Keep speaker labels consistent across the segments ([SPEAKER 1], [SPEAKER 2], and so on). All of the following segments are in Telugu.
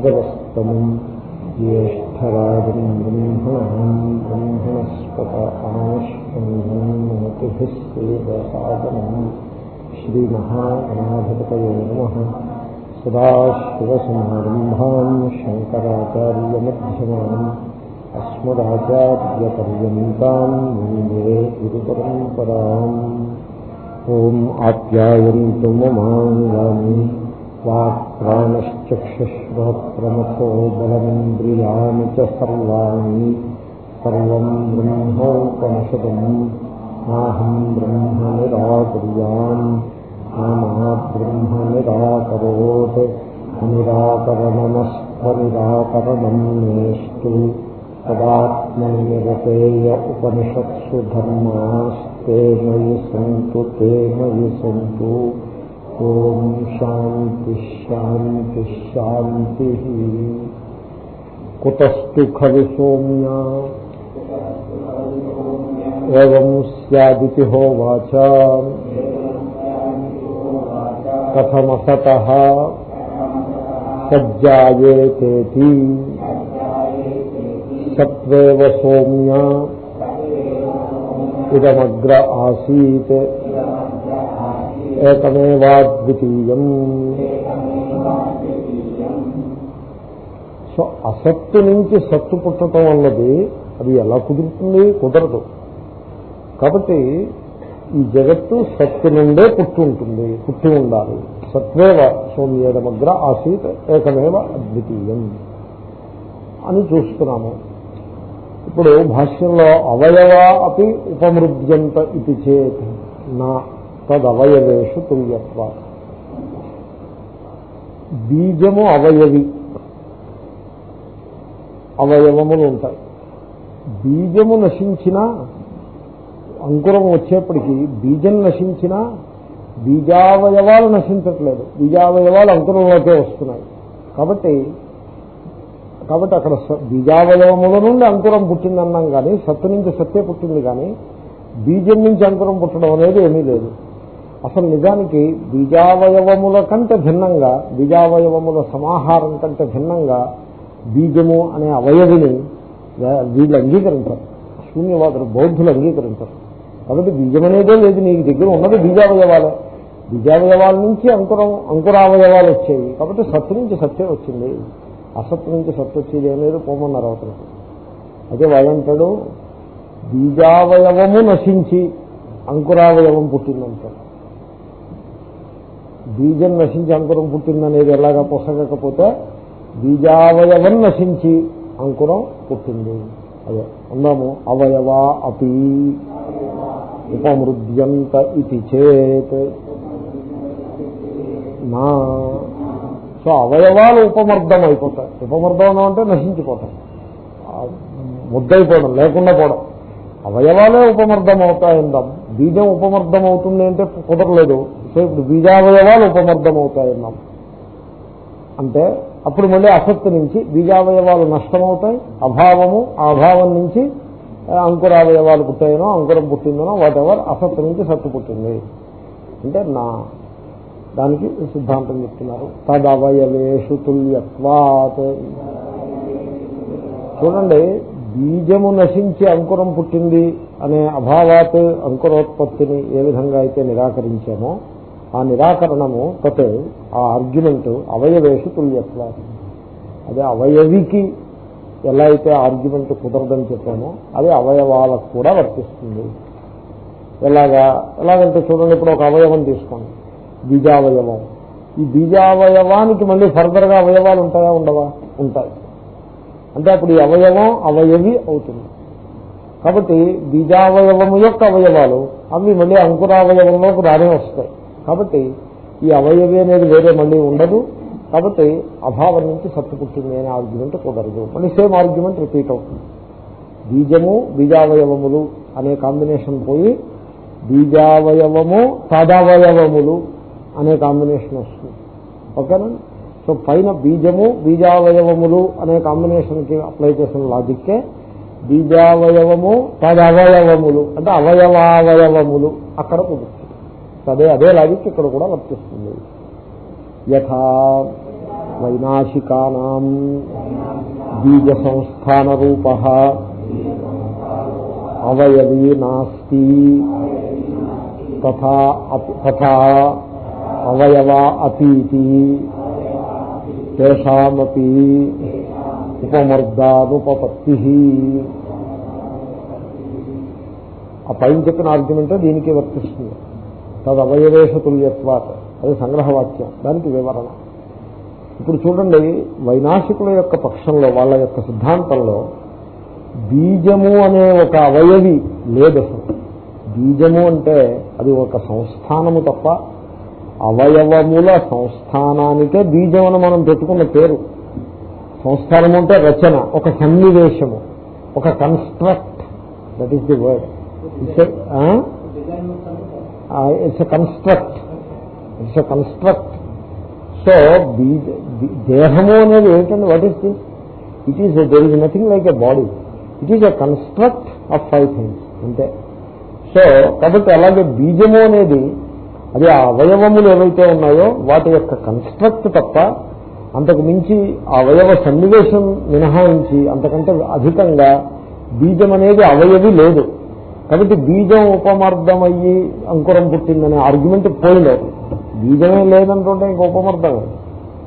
[SPEAKER 1] भगवस्तमम् ज्येष्ठराजम् ब्रह्मणाम् ब्रह्मणस्पत आश्वन्नोतिभिः श्रीवसादनम् श्रीमहागणाधिपतये नमः सदाशिवसमारम्भाम् वाक्प्राणश्चक्षुश्रोत्रमथो बलमिन्द्रियाणि च सर्वाणि सर्वम् ब्रह्मोपनिषदम् नाहम् ब्रह्म निराकुर्याम् नामा ब्रह्म निराकरोत् निराकरणमस्त्वनिराकरणम् मेष्टु तदात्मनिरतेय उपनिषत्सु धर्मास्ते मयि सन्तु ते मयि सन्तु ఓం శాంతి శాంతి శాంతి. కుతస్తు ఖలు సోమ్యా. ఏం సదితి హోవాచ కథమసత. సజ్జాయేతేతి. సత్వేవ సోమ్యా. ఇదమగ్ర ఆసీత్. ఏకమేవాద్వితీయం. సో అసత్తు నుంచి సత్తు పుట్టడం అన్నది అది ఎలా కుదురుతుంది? కుదరదు. కాబట్టి ఈ జగత్తు సత్తు నుండే పుట్టి ఉంటుంది పుట్టి ఉండాలి. సత్వేవ సౌమ్యేదమగ్ర ఆసీత్ ఏకమేవ అద్వితీయం అని చూస్తున్నాము. ఇప్పుడు భాష్యంలో అవయవ అపి ఉపమృద్యంత ఇది చేత్ నా తదవయవేషు తుల్యత్వ. బీజము అవయవి. అవయవములు ఉంటాయి. బీజము నశించినా అంకురం వచ్చేప్పటికీ బీజం నశించినా బీజావయవాలు నశించట్లేదు. బీజావయవాలు అంకురంలోకే వస్తున్నాయి. కాబట్టి కాబట్టి అక్కడ బీజావయవముల నుండి అంకురం పుట్టిందన్నాం కానీ సత్తు నుంచి సత్తే పుట్టింది కానీ బీజం నుంచి అంకురం పుట్టడం అనేది ఏమీ లేదు. అసలు నిజానికి బీజావయవముల కంటే భిన్నంగా బీజావయవముల సమాహారం కంటే భిన్నంగా బీజము అనే అవయవిని వీళ్ళు అంగీకరించారు. శూన్యవాదులు బౌద్ధులు అంగీకరించారు. కాబట్టి బీజం అనేదే లేదు నీకు దగ్గర ఉన్నది బీజావయవాలే. బీజావయవాల నుంచి అంకురం అంకురావయవాలు వచ్చాయి. కాబట్టి సత్తు నుంచి సత్తే వచ్చింది. అసత్తు నుంచి సత్తు వచ్చేది అనేది పోమన్నారు అవతల అయితే వాళ్ళంటాడు బీజావయవము నశించి అంకురావయవం పుట్టిందంటాడు. బీజం నశించి అంకురం పుట్టిందనేది ఎలాగా పొసగకపోతే బీజావయవం నశించి అంకురం పుట్టింది. అదే అన్నాము అవయవా అపి ఉపమృద్యంత ఇది చేత్. నా. సో అవయవాలు ఉపమర్దం అయిపోతాయి ఉపమర్దం అంటే నశించిపోతాయి. ముద్దయిపోవడం లేకుండా పోవడం. అవయవాలే ఉపమర్దం అవుతాయి బీజం ఉపమర్దం అవుతుంది అంటే కుదరలేదు. సో ఇప్పుడు బీజావయవాలు ఉపమర్థమవుతాయన్నాం అంటే అప్పుడు మళ్ళీ అసత్తు నుంచి బీజావయవాలు నష్టమవుతాయి అభావము ఆ అభావం నుంచి అంకురావయవాలు పుట్టాయనో అంకురం పుట్టిందనో వాటెవర్ అసత్తు నుంచి సత్తు పుట్టింది. అంటే నా దానికి సిద్ధాంతం చెప్తున్నారు. తదవయవేషు తుల్యత్వాత్. చూడండి బీజము నశించి అంకురం పుట్టింది అనే అభావాత్ అంకురోత్పత్తిని ఏ విధంగా అయితే నిరాకరించామో ఆ నిరాకరణము తత్ ఆ ఆర్గ్యుమెంట్ అవయవేషు తుల్యత్వ అదే అవయవికి ఎలా అయితే ఆర్గ్యుమెంట్ కుదరదని చెప్పామో అది అవయవాలకు కూడా వర్తిస్తుంది. ఎలాగా? ఎలాగంటే చూడండి ఇప్పుడు ఒక అవయవం తీసుకోండి. బీజావయవం. ఈ బీజావయవానికి మళ్ళీ ఫర్దర్గా అవయవాలు ఉంటాయా ఉండవా? ఉంటాయి. అంటే అప్పుడు ఈ అవయవం అవయవి అవుతుంది. కాబట్టి బీజావయవము యొక్క అవయవాలు అవి మళ్ళీ అంకురావయవంలోకి రానే వస్తాయి. కాబట్టి ఈ అవయవి అనేది వేరే మళ్ళీ ఉండదు. కాబట్టి అభావం నుంచి సత్తు పుట్టింది అనే ఆర్గ్యుమెంట్ కుదరదు మళ్ళీ సేమ్ ఆర్గ్యుమెంట్ రిపీట్ అవుతుంది. బీజము బీజావయవములు అనే కాంబినేషన్ పోయి బీజావయవము తదవయవములు అనే కాంబినేషన్ వస్తుంది. ఓకేనండి సో పైన బీజము బీజావయవములు అనే కాంబినేషన్కి అప్లై చేసిన లాజిక్కే బీజావయవము తదవయవములు అంటే అవయవావయవములు అక్కడ కుదురుతుంది తదే అదే లాజిక్ ఇక్కడ కూడా వర్తిస్తుంది. యథా వైనాశికానాం బీజ సంస్థాన రూప అవయవీ నాస్తి తథా అవయవా అతీతి తేషామపి ఉపమర్దానుపపత్తి. ఆ పైన చెప్పిన ఆర్గ్యుమెంట్ దీనికి వర్తిస్తుంది. తదవయవేశ తుల్యత్వాత్ అది సంగ్రహవాక్యం దానికి వివరణ. ఇప్పుడు చూడండి వైనాశికుల యొక్క పక్షంలో వాళ్ళ యొక్క సిద్ధాంతంలో బీజము అనే ఒక అవయవి లేదు అసలు. బీజము అంటే అది ఒక సంస్థానము తప్ప అవయవముల సంస్థానానికే బీజం అని మనం పెట్టుకున్న పేరు. సంస్థానము అంటే రచన ఒక సన్నివేశము ఒక construct that is the word it's a construct it's a construct so బీజ దేహము అనేది ఏమిటండి what is this it is there is nothing like a body it is a construct of five things అంతే. సో కాబట్టి అలాగే బీజము అనేది అది ఆ అవయవములు ఏవైతే ఉన్నాయో వాటి యొక్క కన్స్ట్రక్ట్ తప్ప అంతకు మించి ఆ అవయవ సన్నివేశం మినహాయించి అంతకంటే అధికంగా బీజం అనేది అవయవి లేదు. కాబట్టి బీజం ఉపమర్దమయ్యి అంకురం పుట్టిందనే ఆర్గ్యుమెంట్ పోయిలేదు బీజమే లేదంటుంటే ఇంక ఉపమర్దమే.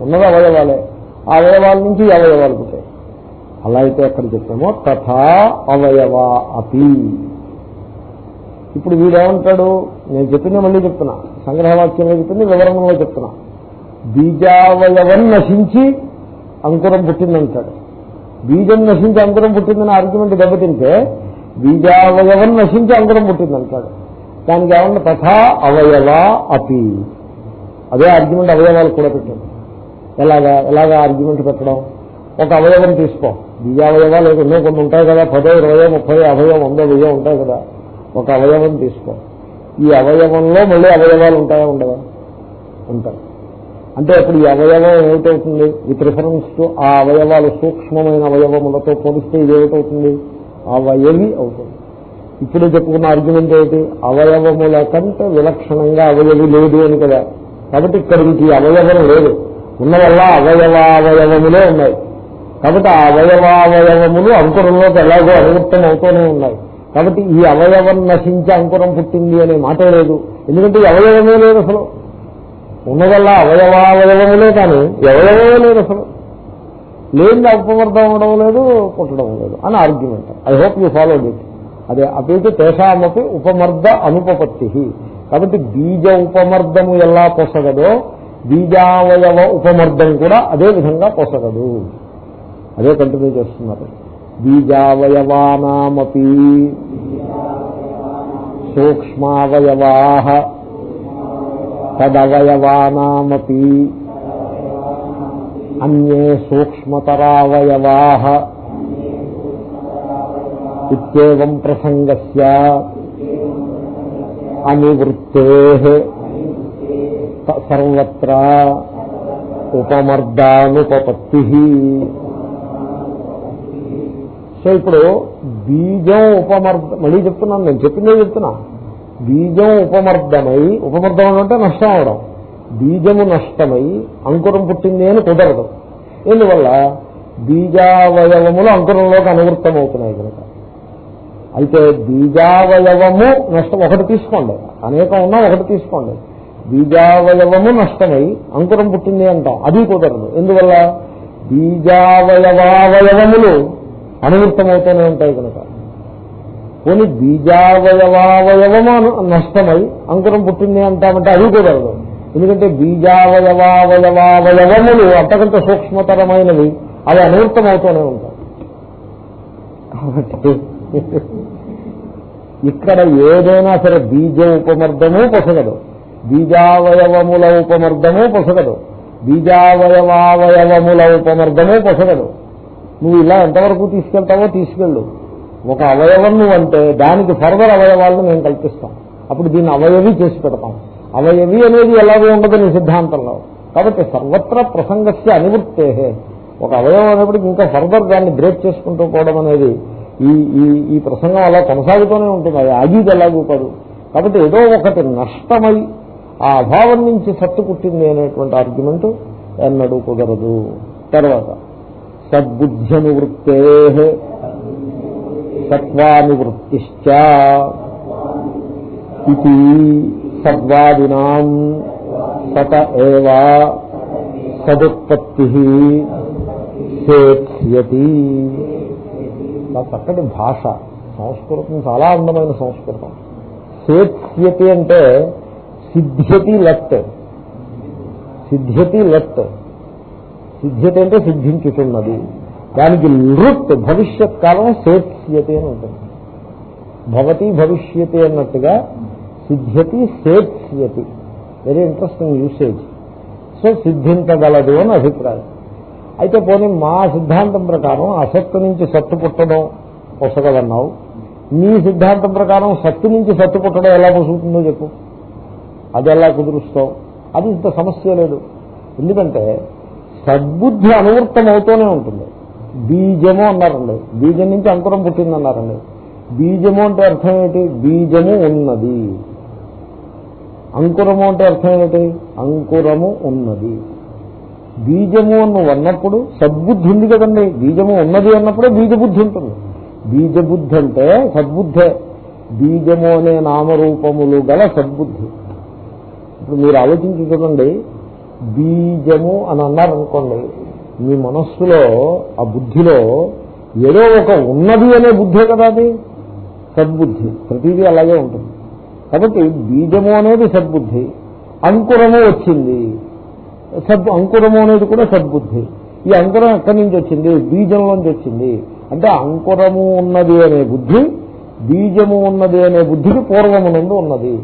[SPEAKER 1] ఉన్నది అవయవాలే. ఆ అవయవాల నుంచి అవయవాలు పుట్టాయి. అలా అయితే ఎక్కడ చెప్పామో? తథా అవయవా అపి ఇప్పుడు వీడేమంటాడు? నేను చెప్పింది మళ్ళీ చెప్తున్నా. సంగ్రహవాక్యంలో చెప్పింది వివరణలో చెప్తున్నా. బీజావయవం నశించి అంకురం పుట్టిందంటాడు. బీజం నశించి అంకురం పుట్టిందని ఆర్గ్యుమెంట్ దెబ్బతింటే బీజావయవం నశించి అంకురం పుట్టిందంటాడు దానికి ఏమన్నా తథా అవయవ అపి. అదే ఆర్గ్యుమెంట్ అవయవాలు కూడా పెట్టాడు. ఎలాగా ఎలాగా ఆర్గ్యుమెంట్ పెట్టడం? ఒక అవయవం తీసుకో. బీజావయవాలు ఎన్నో కొన్ని ఉంటాయి కదా పదో ఇరవయో ముప్పై అవయవం వందో వెయ్యో ఉంటాయి కదా. ఒక అవయవం తీసుకో. ఈ అవయవంలో మళ్ళీ అవయవాలు ఉంటాయా ఉండవా? ఉంటాయి. అంటే అప్పుడు ఈ అవయవం ఏమిటవుతుంది? విత్ రిఫరెన్స్ టు ఆ అవయవాలు సూక్ష్మమైన అవయవములతో పోలిస్తే ఇది ఏమిటవుతుంది అవయవి అవుతుంది. ఇప్పుడు చెప్పుకున్న ఆర్గ్యుమెంట్ ఏమిటి? అవయవముల కంటే విలక్షణంగా అవయవి లేదు అని కదా. కాబట్టి ఇక్కడ ఇంక ఈ అవయవం లేదు. ఉన్న వల్ల అవయవావయవములే ఉన్నాయి. కాబట్టి ఆ అవయవావయవములు అంకురంలోకి ఎలాగో అనువృత్తం అవుతూనే ఉన్నాయి. కాబట్టి ఈ అవయవం నశించి అంకురం పుట్టింది అనే మాట లేదు. ఎందుకంటే ఈ అవయవమే లేదు అసలు. ఉన్నదల్లా అవయవావయవములే కానీ అవయవమే లేదు అసలు. లేనిది ఉపమర్థం అవడం లేదు పుట్టడం లేదు అని argument I hope you follow it అదే అపేతి తేషామపి ఉపమర్ద అనుపపత్తి కాబట్టి బీజ ఉపమర్దము ఎలా పొసగదో బీజావయవ ఉపమర్దం కూడా అదే విధంగా పొసగదు. అదే కంటిన్యూ చేస్తున్నారు. బీజావయవానామపి సూక్ష్మావయవా తదవయవానామపి అన్యే సూక్ష్మతరావయవా ఇత్యేవం ప్రసంగస్య అనివృత్తే సర్వత్ర ఉపమర్దానుపపత్తి సో ఇప్పుడు బీజం ఉపమర్ద మళ్ళీ చెప్తున్నాను నేను చెప్పిందే చెప్తున్నా। బీజం ఉపమర్దమై ఉపమర్దం అంటే నష్టం అవడం బీజము నష్టమై అంకురం పుట్టింది అని కుదరదు. ఎందువల్ల? బీజావయవములు అంకురంలోకి అనువృత్తమవుతున్నాయి కనుక. అయితే బీజావయవము నష్టం ఒకటి తీసుకోండి. అనేకం ఉన్నా ఒకటి తీసుకోండి. బీజావయవము నష్టమై అంకురం పుట్టింది అంటాం అది కుదరదు. ఎందువల్ల? బీజావయవావయవములు అనువృత్తమవుతూనే ఉంటాయి కనుక. కొన్ని బీజావయవావయవము నష్టమై అంకురం పుట్టింది అంటామంటే అది కుదరదు. ఎందుకంటే బీజావయవావయవావయవములు అంతకంత సూక్ష్మతరమైనవి. అవి అనువృత్తమవుతూనే ఉంటాయి. కాబట్టి ఇక్కడ ఏదైనా సరే బీజ ఉపమర్దము పొసగదు. బీజావయవముల ఉపమర్దము పొసగదు. బీజావయవావయవముల ఉపమర్దము పొసగదు. నువ్వు ఇలా ఎంతవరకు తీసుకెళ్తావో తీసుకెళ్ళు. ఒక అవయవం నువ్వు అంటే దానికి ఫర్దర్ అవయవాలను మేము కల్పిస్తాం. అప్పుడు దీన్ని అవయవి చేసి పెడతాం. అవయవి అనేది ఎలాగో ఉండదు నీ సిద్ధాంతంలో. కాబట్టి సర్వత్ర ప్రసంగస్య అనివృత్తే ఒక అవయవం అనేప్పటికీ ఇంకా ఫర్దర్ దాన్ని బ్రేక్ చేసుకుంటూ పోవడం అనేది ఈ ఈ ఈ ప్రసంగం అలా కొనసాగుతూనే ఉంటుంది. అది ఆగీది ఎలాగూ కాదు. కాబట్టి ఏదో ఒకటి నష్టమై ఆ అభావం నుంచి సత్తు పుట్టింది అనేటువంటి ఆర్గ్యుమెంట్ ఎన్నడూ కుదరదు. తర్వాత సద్బుద్ధ్యనువృత్తే సత్వానివృత్తిశ్చ. ఇది సద్వాదినాం సత ఏవా సదుత్పత్తి సేత్స్యతి చాలా చక్కటి భాష సంస్కృతం చాలా అందమైన సంస్కృతం. సేత్స్యతి అంటే సిద్ధ్యతి లెఫ్ట్ సిద్ధ్యతి లెఫ్ట్ సిద్ధ్యతి అంటే సిద్ధించుతున్నది దానికి లృత్ భవిష్యత్ కాలం సేత్స్యతి అని ఉంటుంది. భవతి భవిష్యతి అన్నట్టుగా సిద్ధ్యతి సేత్స్యతి వెరీ ఇంట్రెస్టింగ్ యూసేజ్ సో సిద్ధించగలదు అని అభిప్రాయం. అయితే పోనీ మా సిద్ధాంతం ప్రకారం అసత్తు నుంచి సత్తు పుట్టడం పొసగదన్నావు. మీ సిద్ధాంతం ప్రకారం సత్తు నుంచి సత్తు పుట్టడం ఎలా పొసుగుతుందో చెప్పు. అది ఎలా కుదురుస్తావు? అది ఇంత సమస్య లేదు. ఎందుకంటే సద్బుద్ధి అనువృత్తం అవుతూనే ఉంటుంది. బీజము అన్నారండి. బీజం నుంచి అంకురం పుట్టిందన్నారండి. బీజము అంటే అర్థం ఏంటి బీజము ఉన్నది. అంకురము అంటే అర్థం ఏమిటి? అంకురము ఉన్నది. బీజము అని అన్నప్పుడు సద్బుద్ధి ఉంది కదండి. బీజము ఉన్నది అన్నప్పుడే బీజబుద్ధి ఉంటుంది. బీజబుద్ధి అంటే సద్బుద్ధే. బీజము అనే నామరూపములు గల సద్బుద్ధి. ఇప్పుడు మీరు ఆలోచించి చూడండి. బీజము అని అన్నారనుకోండి మీ మనస్సులో ఆ బుద్ధిలో ఏదో ఒక ఉన్నది అనే బుద్ధే కదా అది? సద్బుద్ధి. ప్రతిదీ అలాగే ఉంటుంది. కాబట్టి బీజము అనేది సద్బుద్ధి. అంకురము వచ్చింది. సద్ అంకురము అనేది కూడా సద్బుద్ధి. ఈ అంకురం ఎక్కడి నుంచి వచ్చింది? బీజంలోంచి వచ్చింది. అంటే అంకురము ఉన్నది అనే బుద్ధి బీజము ఉన్నది అనే బుద్ధికి పూర్వము నుండి ఉన్నది.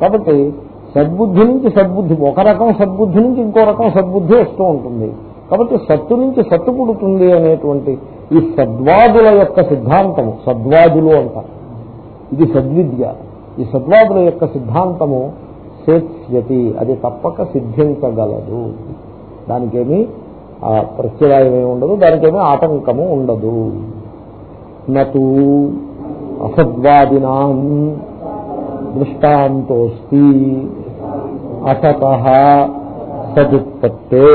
[SPEAKER 1] కాబట్టి సద్బుద్ధి నుంచి సద్బుద్ధి ఒక రకం సద్బుద్ధి నుంచి ఇంకో రకం సద్బుద్ధి వస్తూ ఉంటుంది. కాబట్టి సత్తు నుంచి సత్తు పుడుతుంది అనేటువంటి ఈ సద్వాదుల యొక్క సిద్ధాంతము సద్వాదులు అంటారు. ఇది సద్విద్య. ఈ సద్వాదుల యొక్క సిద్ధాంతము సేత్స్యతి అది తప్పక సిద్ధించగలదు. దానికేమీ ఆ ప్రత్యయాయమే ఉండదు దానికేమీ ఆటంకము ఉండదు. నూ అసద్వాదినా దృష్టాంతోస్తి అసత సదుత్పత్తే.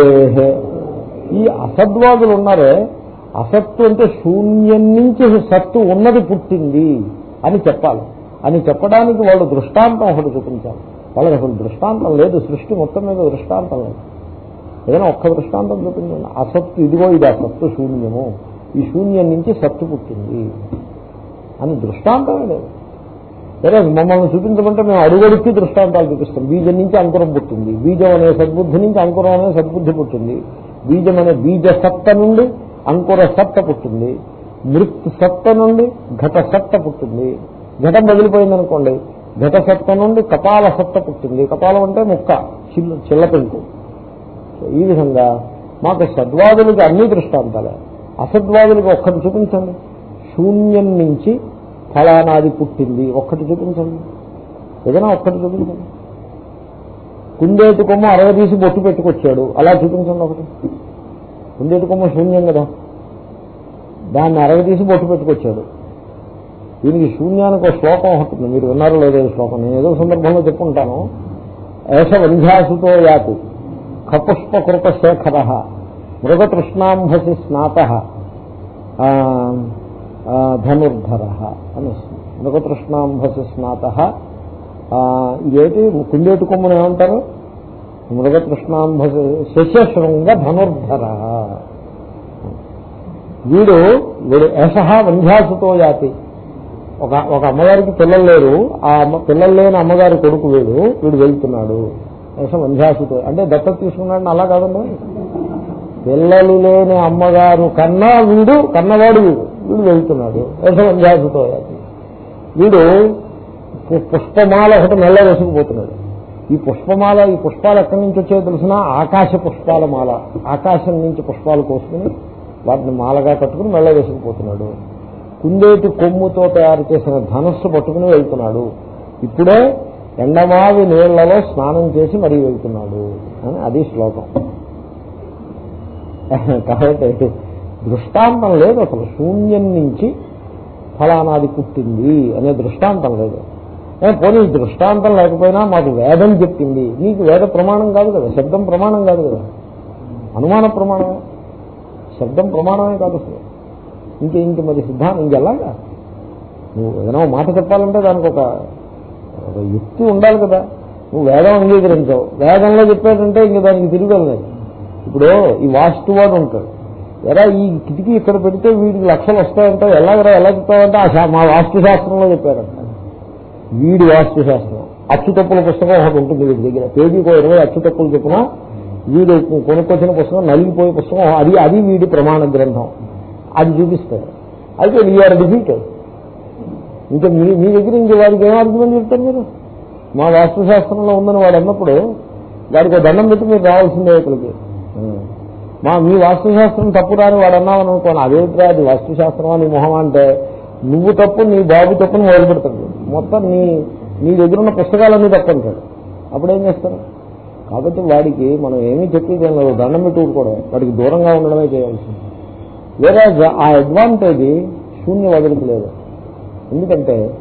[SPEAKER 1] ఈ అసద్వాదులు ఉన్నారే అసత్తు అంటే శూన్యం నుంచి సత్తు ఉన్నది పుట్టింది అని చెప్పాలి. అని చెప్పడానికి వాళ్ళు దృష్టాంతం ఒకటి చూపించాలి. వాళ్ళకి అసలు దృష్టాంతం లేదు. సృష్టి మొత్తం మీద దృష్టాంతం లేదు. ఏదైనా ఒక్క దృష్టాంతం చూపించండి. అసత్తు ఇదిగో ఇది అసత్తు శూన్యము. ఈ శూన్యం నుంచి సత్తు పుట్టింది అని దృష్టాంతమే లేదు. సరే మమ్మల్ని చూపించమంటే మేము అడుగడుక్కి దృష్టాంతాలు చూపిస్తాం. బీజం నుంచి అంకురం పుట్టింది. బీజం అనే సద్బుద్ధి నుంచి అంకురం అనే సద్బుద్ధి పుట్టింది. బీజం అనే బీజ సత్త నుండి అంకుర సత్త పుట్టింది. మృత్ సత్త నుండి ఘట సత్త పుట్టింది. ఘటం బదిలిపోయిందనుకోండి ఘట సత్త నుండి కపాల సత్త పుట్టింది. కపాలం అంటే ముక్క చిల్ల చిల్ల పెంకు. ఈ విధంగా మాకు సద్వాదులకి అన్ని దృష్టాంతాలే. అసద్వాదులకి ఒక్కటి చూపించండి. శూన్యం నుంచి ఫలానాది పుట్టింది. ఒక్కటి చూపించండి. ఏదైనా ఒక్కటి చూపించండి. కుందేటి కొమ్మ అరవ తీసి బొట్టు పెట్టుకొచ్చాడు. అలా చూపించండి ఒకటి. కుందేటి కొమ్మ శూన్యం కదా. దాన్ని అరవ తీసి బొట్టు పెట్టుకొచ్చాడు. దీనికి శూన్యానికి ఒక శ్లోకం ఉంటుంది. మీరు విన్నారో లేదో శ్లోకం. నేను ఏదో సందర్భంలో చెప్పుకుంటాను ఏష వంధ్యాసుతో యాతి. కపుష్పకృత శేఖర మృగతృష్ణాంభసి స్నాత. ధనుర్ధర అని వస్తుంది. మృగతృష్ణాంభసి స్నాత. ఇదేంటి? కుండేటి కొమ్మను ఏమంటారు? మృగతృష్ణాంభసి శశశృంగ ధనుర్ధర. వీడు వీడు యశ వంధ్యాసుతో యాతి. ఒక ఒక అమ్మగారికి పిల్లలు లేరు. ఆ అమ్మ పిల్లలు లేని అమ్మగారి కొడుకు వీడు. వీడు వెళ్తున్నాడు. యశ వంధ్యాసుతో. అంటే దత్తత తీసుకున్నాడని అలా కాదండి. పిల్లలు లేని అమ్మగారు కన్నా వీడు కన్నవాడు వీడు. వీడు వెళ్తున్నాడు. యశ వంధ్యాసుతో వీడు పుష్పమాల ఒకటి మెల్ల వేసుకుపోతున్నాడు. ఈ పుష్పమాల ఈ పుష్పాలు ఎక్కడి నుంచి వచ్చాయో తెలిసిన ఆకాశ పుష్పాల మాల. ఆకాశం నుంచి పుష్పాలు కోసుకుని వాటిని మాలగా కట్టుకుని మెల్ల వేసుకుపోతున్నాడు. కుందేటి కొమ్ముతో తయారు చేసిన ధనస్సు పట్టుకుని వెళ్తున్నాడు. ఇప్పుడే ఎండమావి నీళ్ళలో స్నానం చేసి మరీ వెళ్తున్నాడు అని అది శ్లోకం. కాబట్టి దృష్టాంతం లేదు అసలు శూన్యం నుంచి ఫలానాది పుట్టింది అనే దృష్టాంతం లేదు. పోనీ దృష్టాంతం లేకపోయినా మాకు వేదం చెప్పింది. నీకు వేద ప్రమాణం కాదు కదా శబ్దం ప్రమాణం కాదు కదా. అనుమాన ప్రమాణమే శబ్దం ప్రమాణమే కాదు అసలు. ఇంక ఇంక మరి సిద్ధాంతం ఇంకెలాగా నువ్వు ఏదైనా మాట చెప్పాలంటే దానికి ఒక యుక్తి ఉండాలి కదా. నువ్వు వేదం అంగీకరించావు. వేదంలో చెప్పాడంటే ఇంక దానికి తిరగలేదు ఇప్పుడు ఈ వాస్తు వాడు ఉంటాడు. ఎరా ఈ కిటికీ ఇక్కడ పెడితే వీడికి లక్షలు వస్తాయంటే ఎలాగరా ఎలా చెప్తావంటే ఆ మా వాస్తు శాస్త్రంలో చెప్పారంట. వీడి వాస్తు శాస్త్రం అచ్చుతప్పుల పుస్తకం ఒకటి ఉంటుంది వీడి దగ్గర. పేజీకి ఇరవై అచ్చు తప్పులు చెప్పిన వీడు కొనుక్కొచ్చిన పుస్తకం నలిగిపోయే పుస్తకం అది అది వీడి ప్రమాణ గ్రంథం. అది చూపిస్తాడు అయితే వీఆర్ డిఫీటెడ్ ఇంకా మీ మీ దగ్గర ఇంక వాడికి ఏం ఆర్గ్యుమెంట్ చెప్తారు మీరు? మా వాస్తుశాస్త్రంలో ఉందని వాడు అన్నప్పుడు వాడికి ఒక దండం పెట్టి మీరు రావాల్సిందే ఇక్కడికి. మా మీ వాస్తుశాస్త్రం తప్పు రాని వాడు అన్నామని అనుకోను అదేంట్రా అది వాస్తుశాస్త్రం అని మొహం అంటే నువ్వు తప్పు నీ బాబు తప్పుని మొదలు పెడతాడు మొత్తం నీ నీ దగ్గర ఉన్న పుస్తకాలన్నీ తప్పు అంటాడు అప్పుడేం చేస్తారు? కాబట్టి వాడికి మనం ఏమీ చెప్పేది దండం పెట్టుకోవడం వాడికి దూరంగా ఉండడమే చేయాల్సింది. వేరే ఆ అడ్వాంటేజ్ శూన్యవాదులకు లేదు. ఎందుకంటే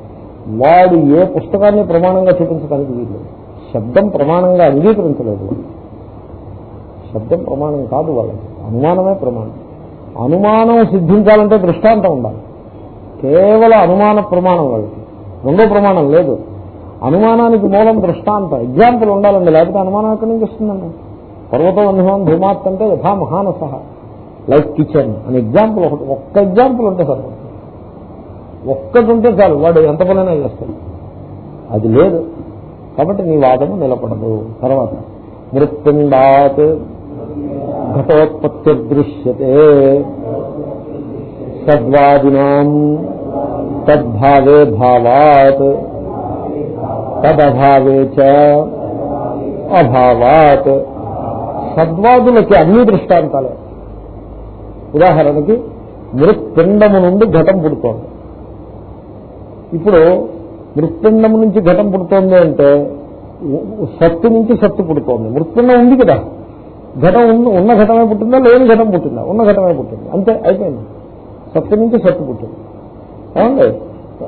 [SPEAKER 1] వాడు ఏ పుస్తకాన్ని ప్రమాణంగా చూపించడానికి వీలు శబ్దం ప్రమాణంగా అంగీకరించలేదు. శబ్దం ప్రమాణం కాదు వాళ్ళకి. అనుమానమే ప్రమాణం. అనుమానం సిద్ధించాలంటే దృష్టాంతం ఉండాలి. కేవలం అనుమాన ప్రమాణం వాళ్ళకి. రెండో ప్రమాణం లేదు. అనుమానానికి మూలం దృష్టాంతం. ఎగ్జాంపుల్ ఉండాలండి. లేకపోతే అనుమానం ఎక్కడి నుంచి వస్తుందండి? పర్వతం అనుమానం ధూమాత్ అంటే యథా మహానసహ. Like kitchen. అని ఎగ్జాంపుల్ ఒకటి ఒక్క ఎగ్జాంపుల్ ఉంటే సార్. ఒక్కటి ఉంటే చాలు. వాడు ఎంత పనైనా చేస్తాడు. అది లేదు. కాబట్టి నీ వాదము నిలబడదు. తర్వాత మృత్యుండాత్ ఘటోత్పత్తి దృశ్యతే. సద్వాదినా తద్భావే భావాత్. తదభావే చ అభావాత్. సద్వాదులకి అన్ని దృష్టాంతాలే. ఉదాహరణకి మృత్పిండము నుండి ఘటం పుడుతోంది. ఇప్పుడు మృత్పిండము నుంచి ఘటం పుడుతోంది అంటే సత్తు నుంచి సత్తు పుడుతోంది. మృత్పిండం ఉంది కదా. ఘటం ఉన్న ఉన్న ఘటమే పుట్టిందా లేని ఘటం పుట్టిందా? ఉన్న ఘటమే పుట్టింది. అంతే అయిపోయింది. సత్తు నుంచి సత్తు పుట్టింది. ఏమండి?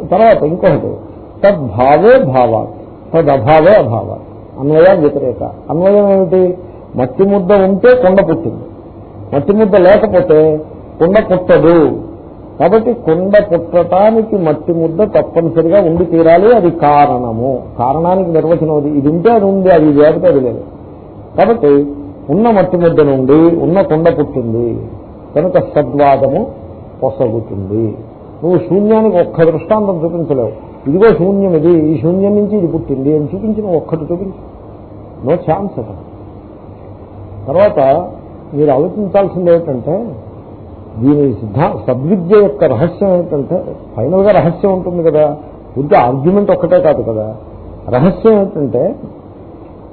[SPEAKER 1] తర్వాత ఇంకొకటి. తద్భావే భావా తదభావే అభావ అన్వయ వ్యతిరేక. అన్వయం ఏమిటి? మట్టి ముద్ద ఉంటే కొండ పుట్టింది. మట్టి ముద్ద లేకపోతే కుండ పుట్టదు. కాబట్టి కుండ పుట్టటానికి మట్టి ముద్ద తప్పనిసరిగా ఉండి తీరాలి అది కారణము. కారణానికి నిర్వచనం అది. ఇది ఉంటే అది ఉంది అది లేకపోతే అది లేదు. కాబట్టి ఉన్న మట్టి ముద్ద నుండి ఉన్న కుండ పుట్టింది కనుక సద్వాదము పొసగుతుంది. నువ్వు శూన్యానికి ఒక్క దృష్టాంతం చూపించలేవు. ఇదిగో శూన్యం ఇది ఈ శూన్యం నుంచి ఇది పుట్టింది అని చూపించిన ఒక్కటి చూపించు. నో ఛాన్స్ అట తర్వాత మీరు ఆలోచించాల్సింది ఏమిటంటే దీని సిద్ధ సద్విద్య యొక్క రహస్యం ఏంటంటే ఫైనల్గా రహస్యం ఉంటుంది కదా. ఉద్ద ఆర్గ్యుమెంట్ ఒక్కటే కాదు కదా. రహస్యం ఏంటంటే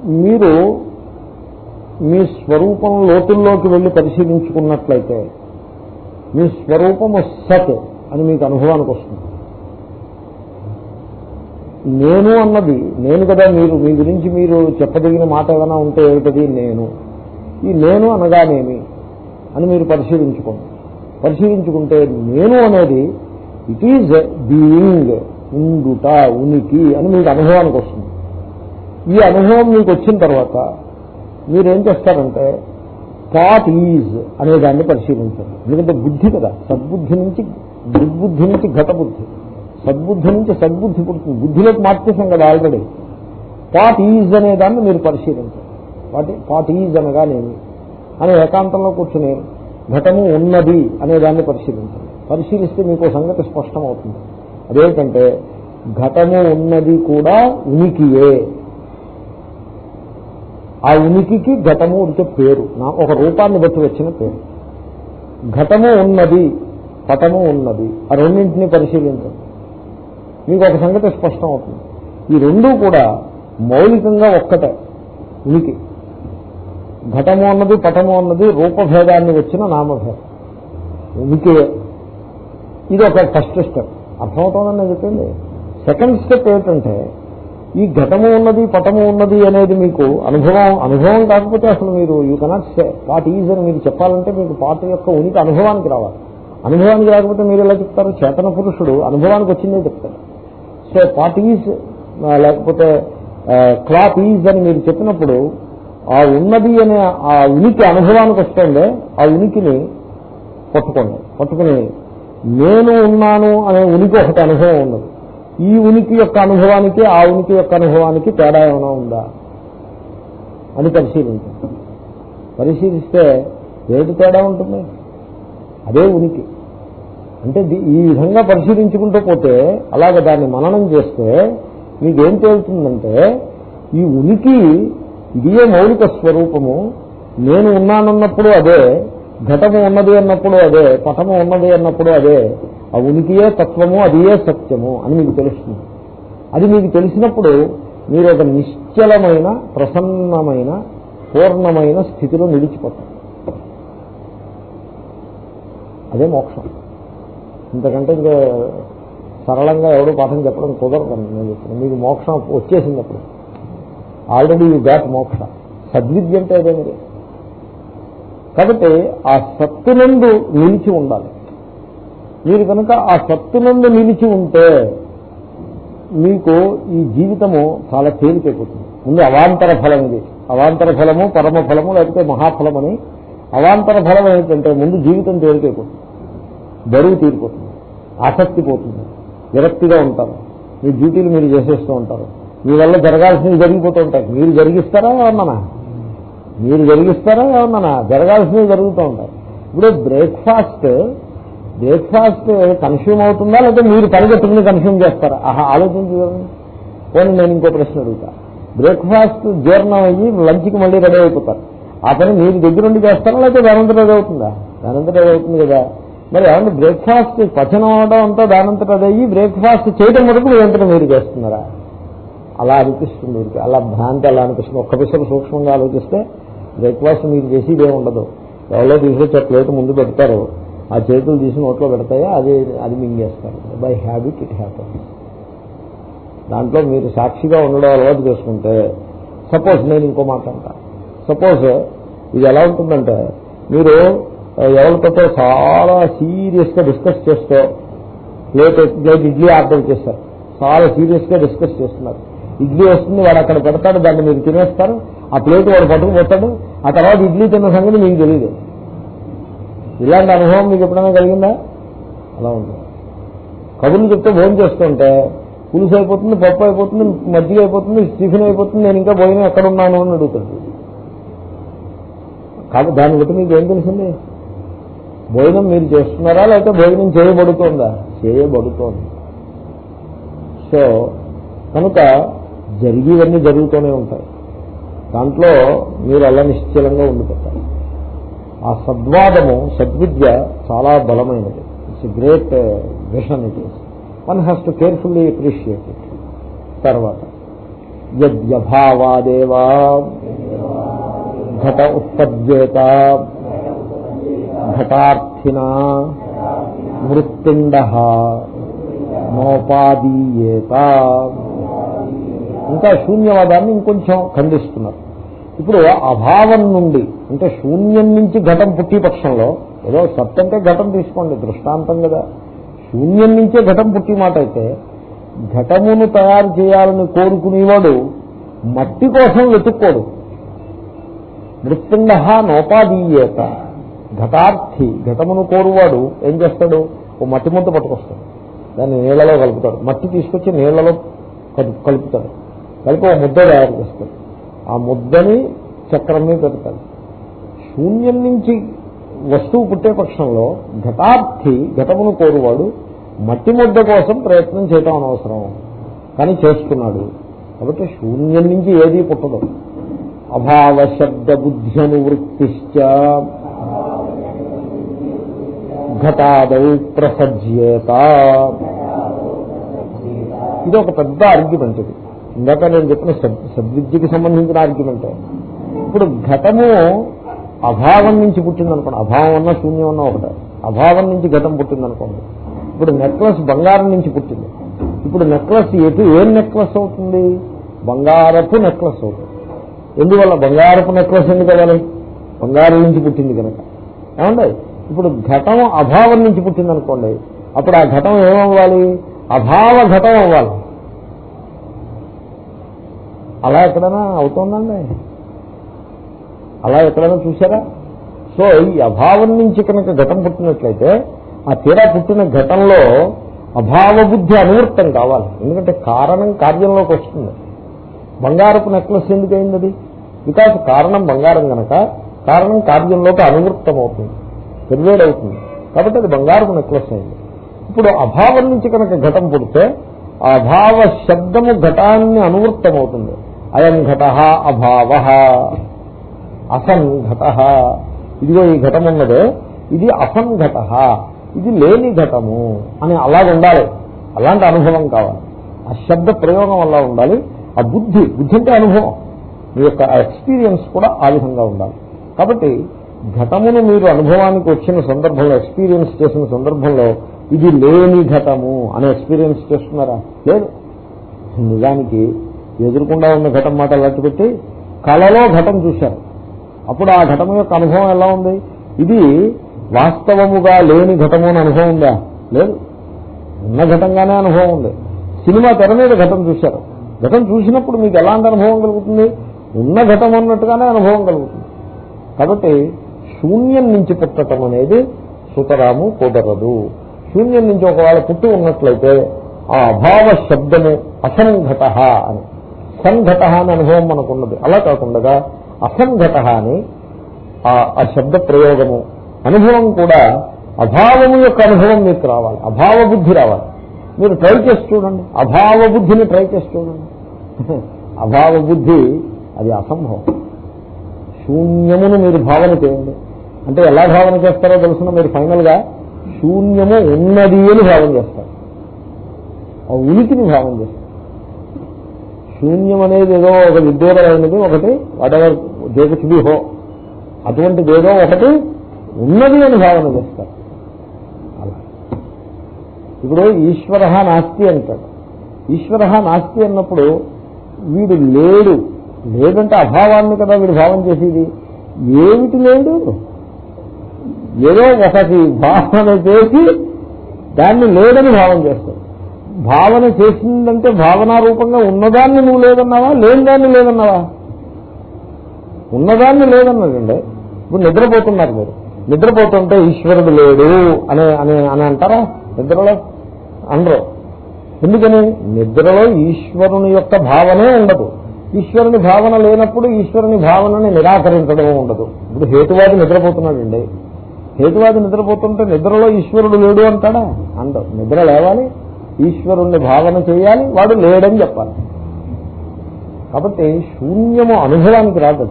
[SPEAKER 1] మీరు మీ స్వరూపం లోతుల్లోకి వెళ్ళి పరిశీలించుకున్నట్లయితే మీ స్వరూపము సత్ అని మీకు అనుభవానికి వస్తుంది. నేను అన్నది నేను కదా మీరు మీ గురించి మీరు చెప్పదగిన మాట ఏదైనా ఉంటే ఏమిటది? నేను. ఈ నేను అనగానేమి అని మీరు పరిశీలించుకోండి. పరిశీలించుకుంటే నేను అనేది ఇట్ ఈజ్ బీయింగ్ ఉండుట ఉనికి అని మీకు అనుభవానికి వస్తుంది. ఈ అనుభవం మీకు వచ్చిన తర్వాత మీరేం చేస్తారంటే థాట్ ఈజ్ అనే దాన్ని పరిశీలించండి. ఎందుకంటే బుద్ధి కదా సద్బుద్ధి నుంచి దుర్బుద్ధి నుంచి ఘట బుద్ధి సద్బుద్ధి నుంచి సద్బుద్ధి పుడుతుంది. బుద్ధిలోకి మార్చేసాం కదా ఆల్రెడీ. థాట్ ఈజ్ అనే దాన్ని మీరు పరిశీలించండి. వాటి పాటీజ్ అనగానేమి అని ఏకాంతంలో కూర్చుని ఘటము ఉన్నది అనే దాన్ని పరిశీలించండి పరిశీలిస్తే మీకు సంగతి స్పష్టమవుతుంది. అదేంటంటే ఘటము ఉన్నది కూడా ఉనికియే. ఆ ఉనికికి ఘటము అంటే పేరు. నా ఒక రూపాన్ని బట్టి వచ్చిన పేరు. ఘటము ఉన్నది పటము ఉన్నది. ఆ రెండింటినీ పరిశీలించండి. మీకు ఒక సంగతి స్పష్టం అవుతుంది ఈ రెండూ కూడా మౌలికంగా ఒక్కటే. ఉనికి. ఘటము అన్నది పటము అన్నది రూపభేదాన్ని వచ్చిన నామభేదం. ఉనికి ఇది ఒక ఫస్ట్ స్టెప్. అర్థమవుతుందని నేను చెప్పింది సెకండ్ స్టెప్ ఏంటంటే ఈ ఘటము ఉన్నది పటము ఉన్నది అనేది మీకు అనుభవం అనుభవం కాకపోతే అసలు మీరు you cannot say pot is అని మీరు చెప్పాలంటే మీకు పాట యొక్క ఉనికి అనుభవానికి రావాలి. అనుభవానికి రాకపోతే మీరు ఎలా చెప్తారు? చేతన పురుషుడు అనుభవానికి వచ్చిందే చెప్తారు సో పాట్ ఈజ్ లేకపోతే uh, క్లాత్ ఈజ్ అని మీరు చెప్పినప్పుడు ఆ ఉన్నది అనే ఆ ఉనికి అనుభవానికి వస్తుందే ఆ ఉనికిని పట్టుకోండి. పట్టుకుని నేను ఉన్నాను అనే ఉనికి ఒకటి అనుభవం ఉన్నది. ఈ ఉనికి యొక్క అనుభవానికి ఆ ఉనికి యొక్క అనుభవానికి తేడా ఏమైనా ఉందా అని పరిశీలించండి. పరిశీలిస్తే ఏది తేడా ఉంటుంది? అదే ఉనికి. అంటే ఈ విధంగా పరిశీలించుకుంటూ పోతే అలాగ దాన్ని మననం చేస్తే మీకేం తేలుతుందంటే ఈ ఉనికి ఇదియే మౌలిక స్వరూపము? నేను ఉన్నానన్నప్పుడు అదే ఘటము ఉన్నది అన్నప్పుడు అదే పటము ఉన్నది అన్నప్పుడు అదే ఆ ఉనికియే తత్వము అదియే సత్యము అని మీకు తెలుస్తుంది. అది మీకు తెలిసినప్పుడు మీరు ఒక నిశ్చలమైన ప్రసన్నమైన పూర్ణమైన స్థితిలో నిలిచిపోతారు. అదే మోక్షం. ఇంతకంటే ఇంకా సరళంగా ఎవడో పాఠం చెప్పడం కుదరదండి నేను చెప్తాను మీకు మోక్షం వచ్చేసినప్పుడు. ఆల్రెడీ యూ బ్యాట్ మోక్ష. సద్విద్య అంటే అదే కాబట్టి ఆ సత్తునందు నిలిచి ఉండాలి. మీరు కనుక ఆ సత్తునందు నిలిచి ఉంటే మీకు ఈ జీవితము చాలా తేలికైపోతుంది. ముందు అవాంతర ఫలం ఇది. అవాంతర ఫలము పరమ ఫలము లేకపోతే మహాఫలం అని అవాంతర ఫలం ఏంటంటే ముందు జీవితం తేలికైపోతుంది. బరువు తీరిపోతుంది. ఆసక్తి పోతుంది. విరక్తిగా ఉంటారు. మీ డ్యూటీలు మీరు చేసేస్తూ ఉంటారు. మీ వల్ల జరగాల్సినవి జరిగిపోతూ ఉంటాయి. మీరు జరిగిస్తారా ఏమన్నా? మీరు జరిగిస్తారా ఏమన్నా? జరగాల్సినవి జరుగుతూ ఉంటాయి. ఇప్పుడు బ్రేక్ఫాస్ట్ బ్రేక్ఫాస్ట్ కన్స్యూమ్ అవుతుందా లేకపోతే మీరు పరిగెట్టుకుని కన్స్యూమ్ చేస్తారా? ఆహా ఆలోచించగలను పోనీ నేను ఇంకో ప్రశ్న అడుగుతా. బ్రేక్ఫాస్ట్ జీర్ణం అయ్యి లంచ్కి మళ్ళీ రెడీ అయిపోతారు. ఆ పని మీరు దగ్గరుండి చేస్తారా లేకపోతే దానంతరం అది అవుతుందా? దానంతరం అవుతుంది కదా. మరి ఏమన్నా బ్రేక్ఫాస్ట్ పచనం అవడం అంతా దానంతరం అది అయ్యి బ్రేక్ఫాస్ట్ చేయడం వరకు మీరంతటా మీరు చేస్తున్నారా? అలా అనిపిస్తుంది. ఊరికి అలా భ్రాంతి అలా అనిపిస్తుంది. ఒక్క పిసరు సూక్ష్మంగా ఆలోచిస్తే బ్రేక్ఫాస్ట్ మీరు చేసి ఉండదు. ఎవరో తీసుకొచ్చి ఆ ప్లేట్ ముందు పెడతారు. ఆ చేతులు తీసి నోట్లో పెడతాయో? అది అది మింగేస్తారు. బై హ్యాబిట్ ఇట్ హ్యాపన్ దాంట్లో మీరు సాక్షిగా ఉండడం అలవాటు చేసుకుంటే సపోజ్ నేను ఇంకో మాట అంటా. సపోజ్ ఇది ఎలా ఉంటుందంటే మీరు ఎవరితో చాలా సీరియస్గా డిస్కస్ చేస్తే ప్లేట్ ప్లేట్ ఇడ్లీ ఆర్డర్ చేస్తారు. చాలా సీరియస్గా డిస్కస్ చేస్తున్నారు. ఇడ్లీ వస్తుంది వాడు అక్కడ పెడతాడు దాన్ని మీరు తినేస్తారు. ఆ ప్లేట్ వాడు పట్టుకుపోతాడు. ఆ తర్వాత ఇడ్లీ తిన్న సంగతి మీకు తెలియదు ఇలాంటి అనుభవం మీకు ఎప్పుడైనా కలిగిందా? అలా ఉంటుంది కబుర్లు చెప్తే భోజనం చేస్తుంటే పులుసు అయిపోతుంది పప్పు అయిపోతుంది మజ్జిగ అయిపోతుంది టిఫిన్ అయిపోతుంది నేను ఇంకా భోజనం ఎక్కడ ఉన్నాను అని అడుగుతుంది కాదు దాన్ని బట్టి మీకు ఏం తెలిసింది? భోజనం మీరు చేస్తున్నారా లేకపోతే భోజనం చేయబడుతోందా? చేయబడుతోంది. సో కనుక జరిగేవన్నీ జరుగుతూనే ఉంటాయి. దాంట్లో మీరు అలా నిశ్చలంగా ఉండిపోతారు. ఆ సద్వాదము సద్విద్య చాలా బలమైనది. It's great vision it is one has to carefully appreciate it తర్వాత యద్యభావాదేవా ఘట ఉత్పద్యేత ఘటార్థిన మృత్పిండ నోపాదీయేత ఇంకా శూన్యవాదాన్ని ఇంకొంచెం ఖండిస్తున్నారు. ఇప్పుడు అభావం నుండి అంటే శూన్యం నుంచి ఘటం పుట్టి పక్షంలో ఏదో సత్ అంటే ఘటం తీసుకోండి దృష్టాంతం కదా. శూన్యం నుంచే ఘటం పుట్టి మాట అయితే ఘటమును తయారు చేయాలని కోరుకునేవాడు మట్టి కోసం వెతుక్కోడు. మృత్యుండ నోపాదీయేత. ఘటార్థి ఘటమును కోరువాడు ఏం చేస్తాడు? ఓ మట్టి ముద్ద పట్టుకొస్తాడు. దాన్ని నీళ్ళలో కలుపుతాడు. మట్టి తీసుకొచ్చి నీళ్ళలో కలుపుతాడు. కలిపి ఒక ముద్ద తయారు చేస్తాడు ఆ ముద్దని చక్రం మీద పెడతాడు శూన్యం నుంచి వస్తువు పుట్టే పక్షంలో ఘటార్థి ఘటమును కోరువాడు మట్టి ముద్ద కోసం ప్రయత్నం చేయటం అనవసరం. కానీ చేస్తున్నాడు. కాబట్టి శూన్యం నుంచి ఏదీ పుట్టదు. అభావ శబ్ద బుద్ధ్యనువృత్తిశ్చ ఘటాదౌ ప్రసజ్యేత. ఇది ఒక పెద్ద ఆర్గ్యుమెంట్ ఇది. ఇందాక నేను చెప్పిన సద్విద్యకి సంబంధించిన ఆర్గ్యుమెంట్. ఇప్పుడు ఘటము అభావం నుంచి పుట్టిందనుకోండి. అభావం అన్న శూన్యం అన్న ఒకటే. అభావం నుంచి ఘటం పుట్టిందనుకోండి. ఇప్పుడు నెక్లెస్ బంగారం నుంచి పుట్టింది. ఇప్పుడు నెక్లెస్ ఎటు ఏం నెక్లెస్ అవుతుంది? బంగారపు నెక్లెస్ అవుతుంది. ఎందువల్ల? బంగారపు నెక్లెస్ ఎందుకు అవ్వాలి? బంగారం నుంచి పుట్టింది కనుక. ఏమండి? ఇప్పుడు ఘటం అభావం నుంచి పుట్టింది అనుకోండి అప్పుడు ఆ ఘటం ఏమవ్వాలి? అభావ ఘటం అవ్వాలి. అలా ఎక్కడైనా అవుతుందండి? అలా ఎక్కడైనా చూసారా సో ఈ అభావం నుంచి కనుక ఘటం పుట్టినట్లయితే ఆ తీరా పుట్టిన ఘటంలో అభావ బుద్ధి అనువృత్తం కావాలి. ఎందుకంటే కారణం కార్యంలోకి వస్తుంది. బంగారపు నెక్లెస్ ఎందుకైంది అది బికాస్ కారణం బంగారం గనక కారణం కార్యంలోకి అనువృత్తం అవుతుంది పెరివేడ్ అవుతుంది కాబట్టి అది బంగారపు నెక్లెస్ అయింది. ఇప్పుడు అభావం నుంచి కనుక ఘటం పుడితే అభావ శబ్దము ఘటాన్ని అనువృత్తమవుతుంది. అయం ఘట అభావ. అసంఘట. ఇదిగో ఈ ఘటం ఉన్నదే ఇది అసంఘట. ఇది లేని ఘటము. అని అలా ఉండాలి. అలాంటి అనుభవం కావాలి. ఆ శబ్ద ప్రయోగం అలా ఉండాలి. ఆ బుద్ధి బుద్ధి అంటే అనుభవం. మీ యొక్క ఎక్స్పీరియన్స్ కూడా ఆ విధంగా ఉండాలి. కాబట్టి ఘటమును మీరు అనుభవానికి వచ్చిన సందర్భంలో ఎక్స్పీరియన్స్ చేసిన సందర్భంలో ఇది లేని ఘటము అనే ఎక్స్పీరియన్స్ చేస్తున్నారా? లేదు. నిజానికి ఎదురుకుండా ఉన్న ఘటం మాట లట్టు పెట్టి కళలో ఘటం చూశారు. అప్పుడు ఆ ఘటం యొక్క అనుభవం ఎలా ఉంది? ఇది వాస్తవముగా లేని ఘటము అని అనుభవం ఉందా? లేదు. ఉన్న ఘటంగానే అనుభవం ఉంది. సినిమా తెర మీద ఘటం చూశారు. ఘటం చూసినప్పుడు మీకు ఎలాంటి అనుభవం కలుగుతుంది? ఉన్న ఘటం అన్నట్టుగానే అనుభవం కలుగుతుంది. కాబట్టి శూన్యం నుంచి పుట్టటం అనేది సుతరాము కుదరదు. శూన్యం నుంచి ఒకవేళ పుట్టి ఉన్నట్లయితే ఆ అభావ శబ్దము అసంఘట అని. సంఘట అని అనుభవం మనకున్నది. అలా కాకుండా అసంఘట అని ఆ శబ్ద ప్రయోగము అనుభవం కూడా అభావము యొక్క అనుభవం మీకు రావాలి. అభావ బుద్ధి రావాలి. మీరు ట్రై చేసి చూడండి. అభావ బుద్ధిని ట్రై చేసి చూడండి. అభావ బుద్ధి అది అసంభవం. శూన్యమును మీరు భావన చేయండి. అంటే ఎలా భావన చేస్తారో తెలుసిన? మీరు ఫైనల్గా శూన్యము ఉన్నది అని భావన చేస్తారు. ఆ ఉనికిని భావన చేస్తారు. శూన్యం అనేది ఏదో ఒక విద్యూరమైనది ఒకటి వాటెవర్ దేవచుడి హో అటువంటిది ఏదో ఒకటి ఉన్నది అని భావన చేస్తారు. అలా. ఇప్పుడు ఈశ్వర నాస్తి అంటాడు. ఈశ్వర నాస్తి అన్నప్పుడు వీడు లేడు. లేదంటే అభావాన్ని కదా వీడు భావం చేసేది. ఏమిటి లేడు? ఏదో ఒకటి భావన చేసి దాన్ని లేదని భావం చేస్తాడు. భావన చేసిందంటే భావనారూపంగా ఉన్నదాన్ని నువ్వు లేదన్నావా? లేని దాన్ని లేదన్నావా? ఉన్నదాన్ని లేదన్నదండి ఇప్పుడు నిద్రపోతున్నారు మీరు. నిద్రపోతుంటే ఈశ్వరుడు లేడు అనే అని అని అంటారా? నిద్రలో అనరు. ఎందుకని? నిద్రలో ఈశ్వరుని యొక్క భావనే ఉండదు. ఈశ్వరుని భావన లేనప్పుడు ఈశ్వరుని భావనని నిరాకరించడం ఉండదు. ఇప్పుడు హేతువాది నిద్రపోతున్నాడండి. హేతువాది నిద్రపోతుంటే నిద్రలో ఈశ్వరుడు లేడు అంటాడా? అంటాడు. నిద్ర లేవాలి ఈశ్వరుణ్ణి భావన చేయాలి వాడు లేడని చెప్పాలి. కాబట్టి శూన్యము అనుభవానికి రాదు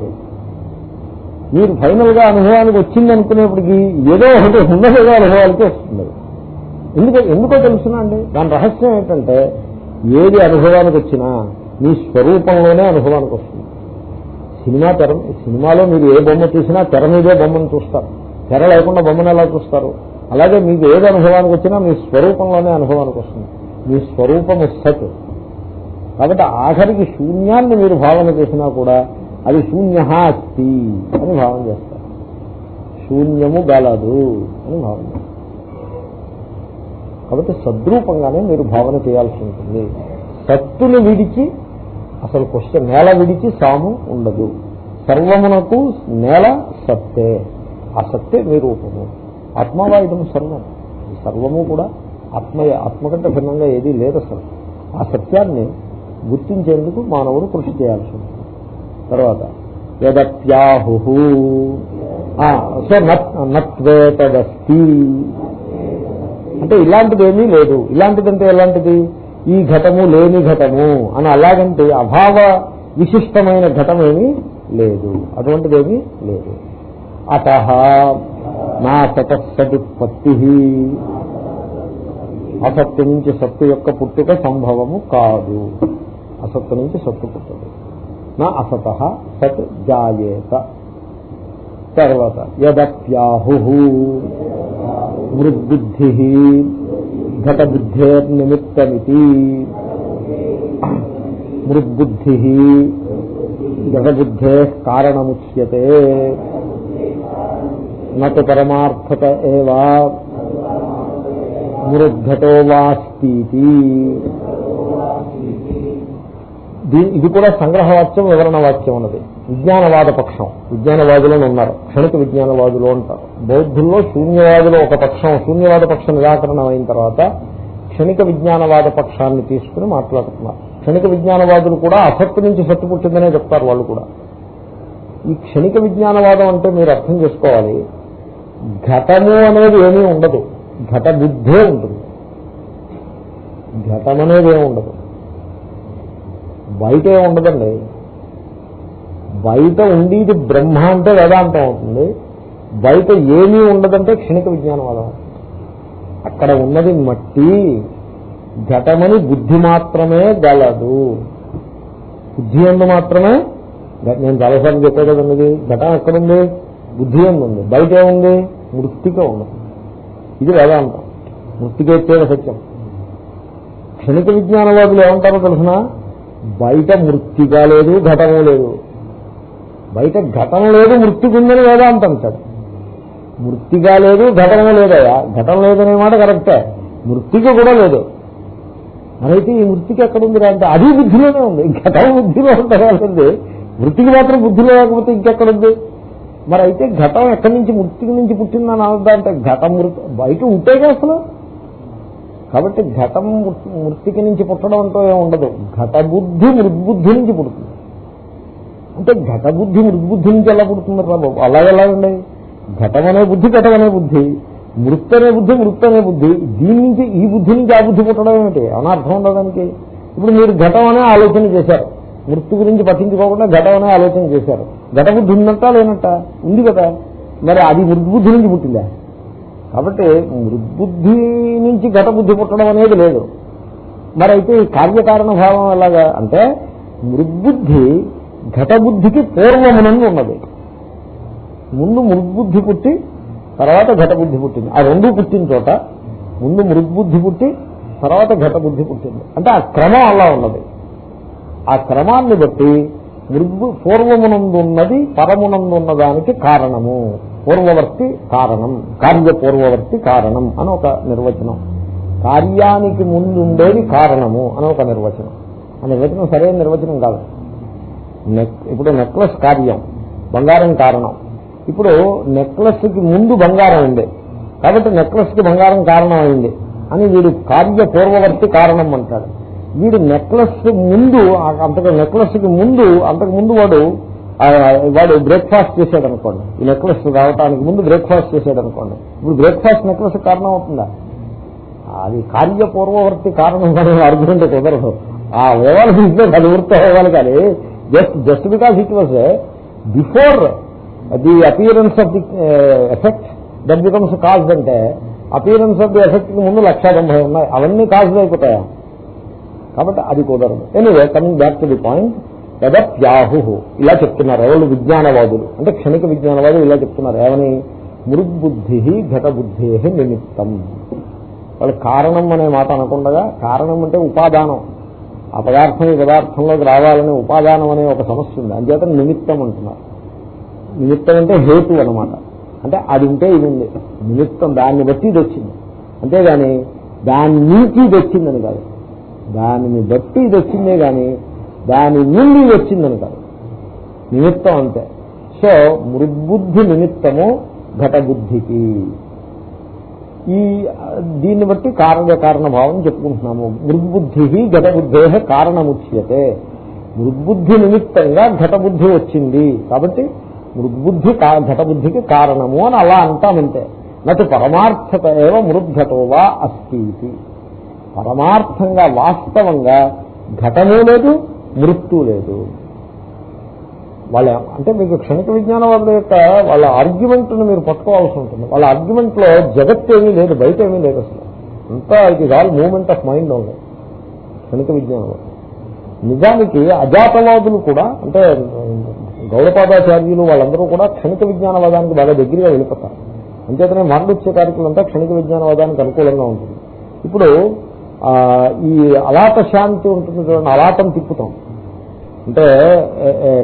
[SPEAKER 1] మీరు ఫైనల్గా అనుభవానికి వచ్చింది అనుకునేప్పటికీ ఏదో ఒకటి ఉన్నదిగా అనుభవానికి వస్తుంది. ఎందుకు ఎందుకో తెలుసునండి దాని రహస్యం ఏంటంటే ఏది అనుభవానికి వచ్చినా మీ స్వరూపంలోనే అనుభవానికి వస్తుంది. సినిమా తెర సినిమాలో మీరు ఏ బొమ్మ చూసినా తెర మీదే బొమ్మను చూస్తారు. తెర లేకుండా బొమ్మను ఎలా చూస్తారు? అలాగే మీకు ఏది అనుభవానికి వచ్చినా మీ స్వరూపంలోనే అనుభవానికి వస్తుంది. మీ స్వరూపము సత్. కాబట్టి ఆఖరికి శూన్యాన్ని మీరు భావన చేసినా కూడా అది శూన్య అస్తి అని భావన చేస్తారు. శూన్యము గలదు అని భావన చేస్తారు. కాబట్టి సద్రూపంగానే మీరు భావన చేయాల్సి ఉంటుంది. సత్తుని విడిచి అసలు క్వశ్చన్ నేల విడిచి సాము ఉండదు. సర్వమునకు నేల సత్తే. ఆ సత్తే మీ రూపము. ఆత్మవాయుధం సర్వం. సర్వము కూడా ఆత్మయ. ఆత్మ కంటే భిన్నంగా ఏదీ లేదు అసలు. ఆ సత్యాన్ని గుర్తించేందుకు మానవుడు కృషి చేయాల్సి ఉంటుంది. తర్వాత యదప్యాహు సో నత్వేతదస్తి అంటే ఇలాంటిది ఏమీ లేదు. ఇలాంటిదంటే ఎలాంటిది? ఈ ఘటము లేని ఘటము అని అలాగంటే అభావ విశిష్టమైన ఘటమేమీ లేదు. అటువంటిదేమీ లేదు. అత నా సతత్సదుత్పత్తి అసత్తు నుంచి సత్తు యొక్క పుట్టుక సంభవము కాదు. అసత్తు నుంచి సత్తు పుట్టదు. నా అసత సత్ జాయేత. తర్వాత యదప్యాహు మృద్బుద్ధి ఘటబుద్ధేర్నిమిత్తమితి. మృద్బుద్ధి ఘటబుద్ధే కారణముచ్యతే. నటు పరమార్థత ఏవా? మృద్ఘటో వాస్తీతి. ఇది కూడా సంగ్రహవాక్యం వివరణ వాక్యం ఉన్నది విజ్ఞానవాద పక్షం. విజ్ఞానవాదులు ఉన్నారు. క్షణిక విజ్ఞానవాదులు అంటారు. బౌద్ధుల్లో శూన్యవాదులు ఒక పక్షం శూన్యవాద పక్ష నిరాకరణం అయిన తర్వాత క్షణిక విజ్ఞానవాద పక్షాన్ని తీసుకుని మాట్లాడుతున్నారు. క్షణిక విజ్ఞానవాదులు కూడా అసత్తు నుంచి సత్తు పుట్టిందనే చెప్తారు వాళ్ళు కూడా. ఈ క్షణిక విజ్ఞానవాదం అంటే మీరు అర్థం చేసుకోవాలి. ఘటము అనేది ఏమీ ఉండదు. ఘట బుద్ధే ఉంటుంది. ఘటం అనేది ఏమి ఉండదు. బయట ఏమి ఉండదండి. బయట ఉండేది బ్రహ్మ అంటే వేదాంతం అవుతుంది. బయట ఏమీ ఉండదంటే క్షణిక విజ్ఞానవాదం. అక్కడ ఉన్నది మట్టి. ఘటమని బుద్ధి మాత్రమే గలదు. బుద్ధి ఎందు మాత్రమే నేను చాలాసార్లు చెప్పే కదండి ఘటం ఎక్కడుంది? బుద్ధి ఎందు ఉంది బయట ఏముంది మృతిక ఉంది. ఇది వేదాంతం. మృతిక ఎత్తేన సత్యం. క్షణిక విజ్ఞానవాదులు ఏమంటారో తెలిసిన? బయట మృతిగా లేదు ఘటము లేదు. బయట ఘటన లేదు మృతికుందని వేదాంతం అంటాడు మృతిగా లేదు ఘటన లేదయా ఘటన లేదనే మాట కరెక్టే. మృతిక కూడా లేదు. మరైతే ఈ మృతికి ఎక్కడుంది అంటే అది బుద్ధిలోనే ఉంది. ఘటన బుద్ధిలో ఉంటుంది వృత్తికి మాత్రం బుద్ధిలో లేకపోతే ఇంకెక్కడుంది? మరి అయితే ఘటం ఎక్కడి నుంచి మృతికి నుంచి పుట్టిందని అనద్దా అంటే ఘటం మృతి బయట ఉంటేగా అసలు కాబట్టి ఘటం మృతికి నుంచి పుట్టడం అంటూ ఏమి ఉండదు. ఘటబుద్ధి మృద్బుద్ధి నుంచి పుడుతుంది. అంటే ఘటబుద్ధి మృద్బుద్ధి నుంచి ఎలా పుడుతుంది రా బాబు? అలా ఎలా ఉండే ఘటం అనే బుద్ధి ఘటం అనే బుద్ధి. మృత్ అనే బుద్ధి మృత్ అనే బుద్ధి. దీని నుంచి ఈ బుద్ధి నుంచి ఆ బుద్ధి పుట్టడం ఏమిటి? అని అర్థం ఇప్పుడు మీరు ఘటం అనే ఆలోచన చేశారు. మృत्यు గురించి పట్టించుకోకుండా ఘటం అనే ఆలోచన చేశారు. ఘట బుద్ధి ఉన్నట్ట లేనట్ట ఉంది కదా. మరి అది మృద్బుద్ధి నుంచి పుట్టిందా? కాబట్టి మృద్బుద్ధి నుంచి ఘట బుద్ధి పుట్టడం అనేది లేదు. మరి అయితే ఈ కార్యకారణ భావం ఎలాగా అంటే మృద్బుద్ధి ఘటబుద్ధికి పూర్వమునందు ఉన్నది. ముందు మృద్బుద్ధి పుట్టి తర్వాత ఘటబుద్ధి పుట్టింది. ఆ రెండు పుట్టిన చోట ముందు మృద్బుద్ధి పుట్టి తర్వాత ఘటబుద్ధి పుట్టింది. అంటే ఆ క్రమం అలా ఉన్నది. ఆ క్రమాన్ని బట్టి పూర్వమునందున్నది పరమునందున్న దానికి కారణము. పూర్వవర్తి కారణం. కార్య పూర్వవర్తి కారణం అని ఒక నిర్వచనం. కార్యానికి ముందు ఉండేది కారణము అని ఒక నిర్వచనం. ఆ నిర్వచనం సరైన నిర్వచనం కాదు. నెక్ ఇప్పుడు నెక్లెస్ కార్యం బంగారం కారణం. ఇప్పుడు నెక్లెస్కి ముందు బంగారం ఉంది. కాబట్టి నెక్లెస్కి బంగారం కారణం అయింది అని వీడు కార్య పూర్వవర్తి కారణం అంటాడు. వీడు నెక్లెస్ ముందు అంతకు నెక్లెస్కి ముందు అంతకు ముందు వాడు వాడు బ్రేక్ఫాస్ట్ చేశాడు అనుకోండి ఈ నెక్లెస్ రావటానికి ముందు బ్రేక్ఫాస్ట్ చేశాడు అనుకోండి ఇప్పుడు బ్రేక్ఫాస్ట్ నెక్లెస్ కారణం అవుతుందా? అది కార్యపూర్వవర్తి కారణం కానీ ఆర్గ్యుమెంట్ కుదరదు. ఆ ఓవాలి బిజినెస్ అది వృత్తి అవ్వాలి కానీ just just because it was before the appearance of the effect that becomes cause అంటే అపియరెన్స్ ఆఫ్ ది ఎఫెక్ట్కి ముందు లక్ష తొంభై ఉన్నాయి. అవన్నీ కాజులు అయిపోతాయా? కాబట్టి అది కుదరదు. Anyway coming back to the point యదప్యాహు ఇలా చెప్తున్నారు. ఎవరు విజ్ఞానవాదులు? అంటే క్షణిక విజ్ఞానవాదులు ఇలా చెప్తున్నారు. ఏమని? ఘట ఘటబుద్ధే నిమిత్తం. వాళ్ళు కారణం అనే మాట అనకుండా కారణం అంటే ఉపాదానం. ఆ పదార్థం ఈ పదార్థంలోకి రావాలనే ఉపాదానం అనే ఒక సమస్య ఉంది. అంచేత నిమిత్తం అంటున్నారు. నిమిత్తం అంటే హేతు అనమాట అంటే అది ఉంటే ఇది ఉంది. నిమిత్తం దాన్ని బట్టి ఇది వచ్చింది. అంతేగాని దాని నుంచి ఇది వచ్చిందని కాదు. దానిని బట్టి ఇది వచ్చిందే గాని దాని నుండి ఇది వచ్చిందని కాదు. నిమిత్తం అంతే. సో మృద్బుద్ధి నిమిత్తము ఘటబుద్ధికి. ఈ దీన్ని బట్టి కారణ కారణభావం చెప్పుకుంటున్నాము. మృద్బుద్ధి ఘటబుద్ధే కారణముచ్యతే. మృద్బుద్ధి నిమిత్తంగా ఘటబుద్ధి వచ్చింది. కాబట్టి మృద్బుద్ధి కా- ఘటబుద్ధికి కారణము అని అలా అంటామంటే నటు పరమార్థత ఏవ మృద్ఘటోవా అస్తి పరమార్థంగా వాస్తవంగా ఘటము లేదు మృత్యు లేదు. వాళ్ళ అంటే మీకు క్షణిక విజ్ఞానవాదుల యొక్క వాళ్ళ ఆర్గ్యుమెంట్ను మీరు పట్టుకోవాల్సి ఉంటుంది. వాళ్ళ ఆర్గ్యుమెంట్లో జగత్ ఏమీ లేదు బయట ఏమీ లేదు అసలు. అంతా it is all movement of mind ఉంది క్షణిక విజ్ఞానవాదం నిజానికి అజాతవాదులు కూడా అంటే గౌడపాదాచార్యులు వాళ్ళందరూ కూడా క్షణిక విజ్ఞానవాదానికి బాగా దగ్గరగా వెళ్ళిపోతారు. అంచేతనే మాండూత్య అంతా క్షణిక విజ్ఞానవాదానికి అనుకూలంగా ఉంటుంది. ఇప్పుడు ఈ అలాట శాంతి ఉంటుంది చూడండి అలాటం తిప్పుతాం. అంటే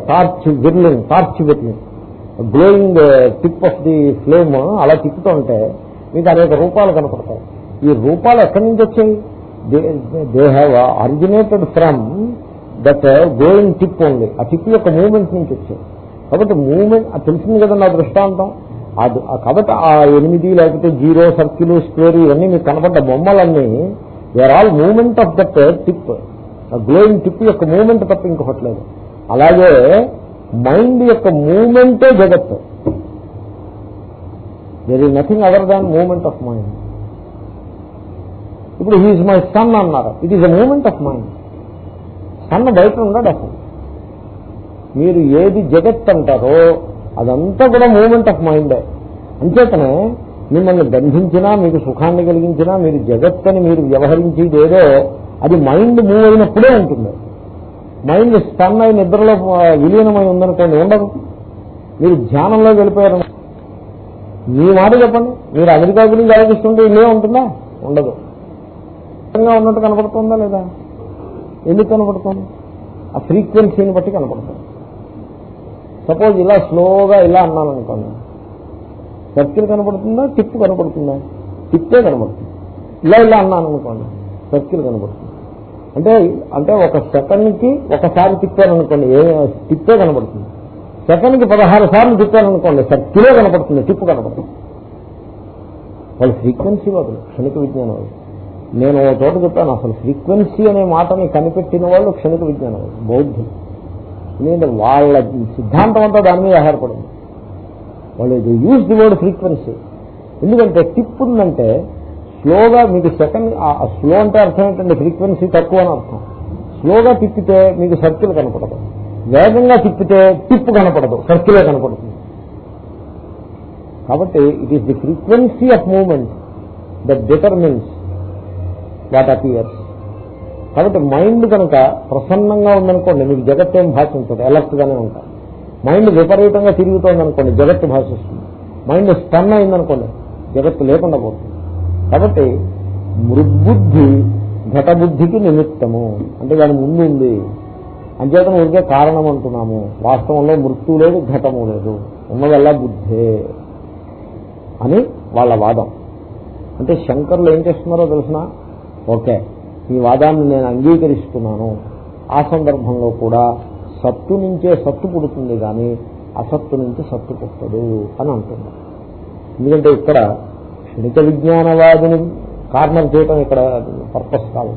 [SPEAKER 1] torch whirling torch whirling. Glowing tip of the flame అలా తిప్పుతుంటే మీకు అనేక రూపాలు కనపడతాయి. ఈ రూపాలు ఎక్కడి నుంచి వచ్చాయి? They have originated from that glowing tip ఉంది ఆ టిప్ యొక్క మూమెంట్స్ నుంచి వచ్చాయి. కాబట్టి మూమెంట్ అది తెలిసింది కదా నా దృష్టాంతం. అది కాబట్టి ఆ ఎనిమిది లేకపోతే జీరో సర్కిల్ స్క్వేర్ ఇవన్నీ మీకు కనపడ్డ బొమ్మలన్నీ where all movement of that tip glowing tip యొక్క మూమెంట్ తప్ప ఇంకొకట్లేదు. అలాగే మైండ్ యొక్క మూమెంటే జగత్. There is nothing other than movement of mind ఇప్పుడు హీఈస్ మై సన్ అన్నారు. It is a movement of mind son బయట ఉండడు అసలు. మీరు ఏది జగత్ అంటారో అదంతా కూడా మూమెంట్ ఆఫ్ మైండే అంచేతనే మిమ్మల్ని బంధించినా మీకు సుఖాన్ని కలిగించినా మీరు జగత్తని మీరు వ్యవహరించేది ఏదో అది మైండ్ మూవ్ అయినప్పుడే ఉంటుంది. మైండ్ స్టన్ అయి నిద్రలో విలీనమై ఉందనుకోండి ఉండదు. మీరు ధ్యానంలో వెళ్ళిపోయారు. మీ మాట చెప్పండి. మీరు అమెరికా గురించి ఆలోచిస్తుంటే ఇల్లే ఉంటుందా? ఉండదు. ఉన్నట్టు కనపడుతుందా లేదా? ఎందుకు కనపడుతుంది? ఆ ఫ్రీక్వెన్సీని బట్టి కనపడుతుంది. సపోజ్ ఇలా స్లోగా ఇలా అన్నాను అనుకోండి సర్కిల్ కనబడుతుందా? టిప్ కనబడుతుందా? టిప్పే కనపడుతుంది ఇలా ఇలా అన్నాను అనుకోండి. సర్కిల్ కనపడుతుంది అంటే అంటే ఒక సెకండ్కి ఒకసారి తిప్పాను అనుకోండి. ఏ టిప్పే కనబడుతుంది. సెకండ్కి పదహారు సార్లు తిప్పాను అనుకోండి. సర్కిలే కనపడుతుంది టిప్పు కనపడుతుంది వాళ్ళు ఫ్రీక్వెన్సీ వాళ్ళు క్షణిక విజ్ఞానం వాళ్ళు నేను ఓ చోట చెప్పాను అసలు ఫ్రీక్వెన్సీ అనే మాటని కనిపెట్టిన వాళ్ళు క్షణిక విజ్ఞానం వాళ్ళు బౌద్ధులు. ఎందుకంటే వాళ్ళ సిద్ధాంతం అంతా దాని మీద ఆధారపడింది. వాళ్ళు యూజ్ ది వర్డ్ ఫ్రీక్వెన్సీ ఎందుకంటే టిప్ ఉందంటే స్లోగా మీకు సెకండ్ స్లో అంటే అర్థం ఏంటంటే ఫ్రీక్వెన్సీ తక్కువ అని అర్థం. స్లోగా తిప్పితే మీకు సర్కిల్ కనపడదు. వేగంగా తిప్పితే టిప్ కనపడదు సర్కిలే కనపడుతుంది. కాబట్టి it is the frequency of movement that determines what appears కాబట్టి మైండ్ కనుక ప్రసన్నంగా ఉందనుకోండి మీకు జగత్ భాషించదు ఎలర్ట్ గానే ఉంటారు. మైండ్ విపరీతంగా తిరుగుతోంది అనుకోండి జగత్తు భాషిస్తుంది. మైండ్ స్టన్ అయిందనుకోండి జగత్తు లేకుండా పోతుంది. కాబట్టి మృద్బుద్ధి ఘటబుద్ధికి నిమిత్తము. అంటే దాని ముందు ఉంది. అంచేతను ఊరికే కారణం అంటున్నాము. వాస్తవంలో మృత్యు లేదు ఘటము లేదు. ఉన్నదల్లా బుద్ధే అని వాళ్ళ వాదం. అంటే శంకర్లు ఏం చేస్తున్నారో తెలిసిన? ఓకే ఈ వాదాన్ని నేను అంగీకరిస్తున్నాను. ఆ సందర్భంలో కూడా సత్తు నుంచే సత్తు పుడుతుంది కానీ అసత్తు నుంచి సత్తు పుట్టదు అని అంటున్నారు ఎందుకంటే ఇక్కడ క్షణిక విజ్ఞానవాదిని కార్నర్ చేయటం ఇక్కడ పర్పస్ కాదు.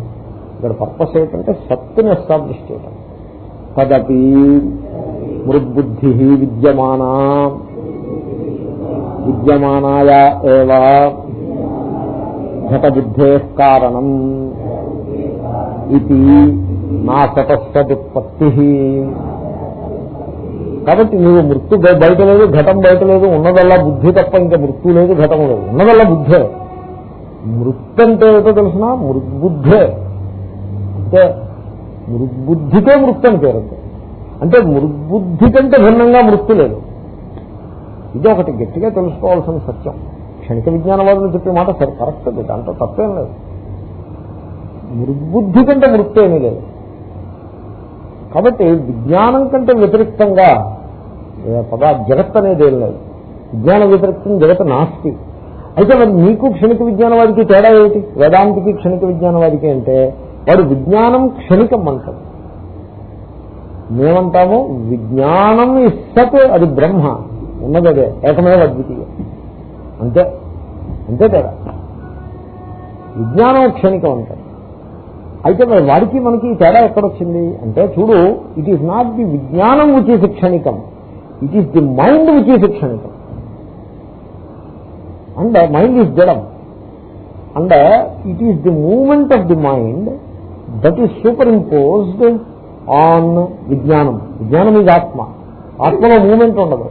[SPEAKER 1] ఇక్కడ పర్పస్ ఏంటంటే సత్తుని ఎస్టాబ్లిష్ చేయటం. తదపి మృద్బుద్ధి విద్యమానా విద్యమానాయా ఏవా ఘటబుద్ధే కారణం. ఇది నా తటస్థదుత్పత్తి కాబట్టి నువ్వు మృత్యు బయట లేదు ఘటం బయట లేదు ఉన్నదల్లా బుద్ధి తప్ప ఇంకా మృత్యు లేదు ఘటం లేదు. ఉన్నదల్లా బుద్ధే. మృత్ అంటే ఏదో తెలిసిన? మృద్బుద్ధే. అంటే మృద్బుద్ధితో మృత్ అని పేరు అంటే. మృద్బుద్ధి కంటే భిన్నంగా మృత్యు లేదు. ఇది ఒకటి గట్టిగా తెలుసుకోవాల్సిన సత్యం. క్షణిక విజ్ఞానవాదులు చెప్పే మాట సరే కరెక్ట్ దాంట్లో తప్పేం లేదు. మృద్బుద్ధి కంటే మృత్యు ఏమీ లేదు. కాబట్టి విజ్ఞానం కంటే వ్యతిరిక్తంగా పదా జగత్ అనేది ఏం లేదు. విజ్ఞాన వ్యతిరిక్తం జగత్ నాస్తి. అయితే మరి నీకు క్షణిక విజ్ఞానవాదికి తేడా ఏమిటి? వేదాంతికి క్షణిక విజ్ఞానవాదికి అంటే వాడు విజ్ఞానం క్షణికం అంటాడు. మేమంటాము విజ్ఞానం ఇస్తతే అది బ్రహ్మ. ఉన్నదదే ఏకమేవ అద్వితీయం. అంతే అంతే తేడా. విజ్ఞానం క్షణికం అంటారు అయితే మరి వాడికి మనకి ఈ తేడా ఎక్కడొచ్చింది? అంటే చూడు ఇట్ ఈస్ నాట్ ది విజ్ఞానం which is Kshanikam. It is the mind which is Kshanikam. And mind is జడం. And it is the movement of the mind that is superimposed on విజ్ఞానం. విజ్ఞానం ఇది ఆత్మ. ఆత్మలో మూమెంట్ ఉండదు.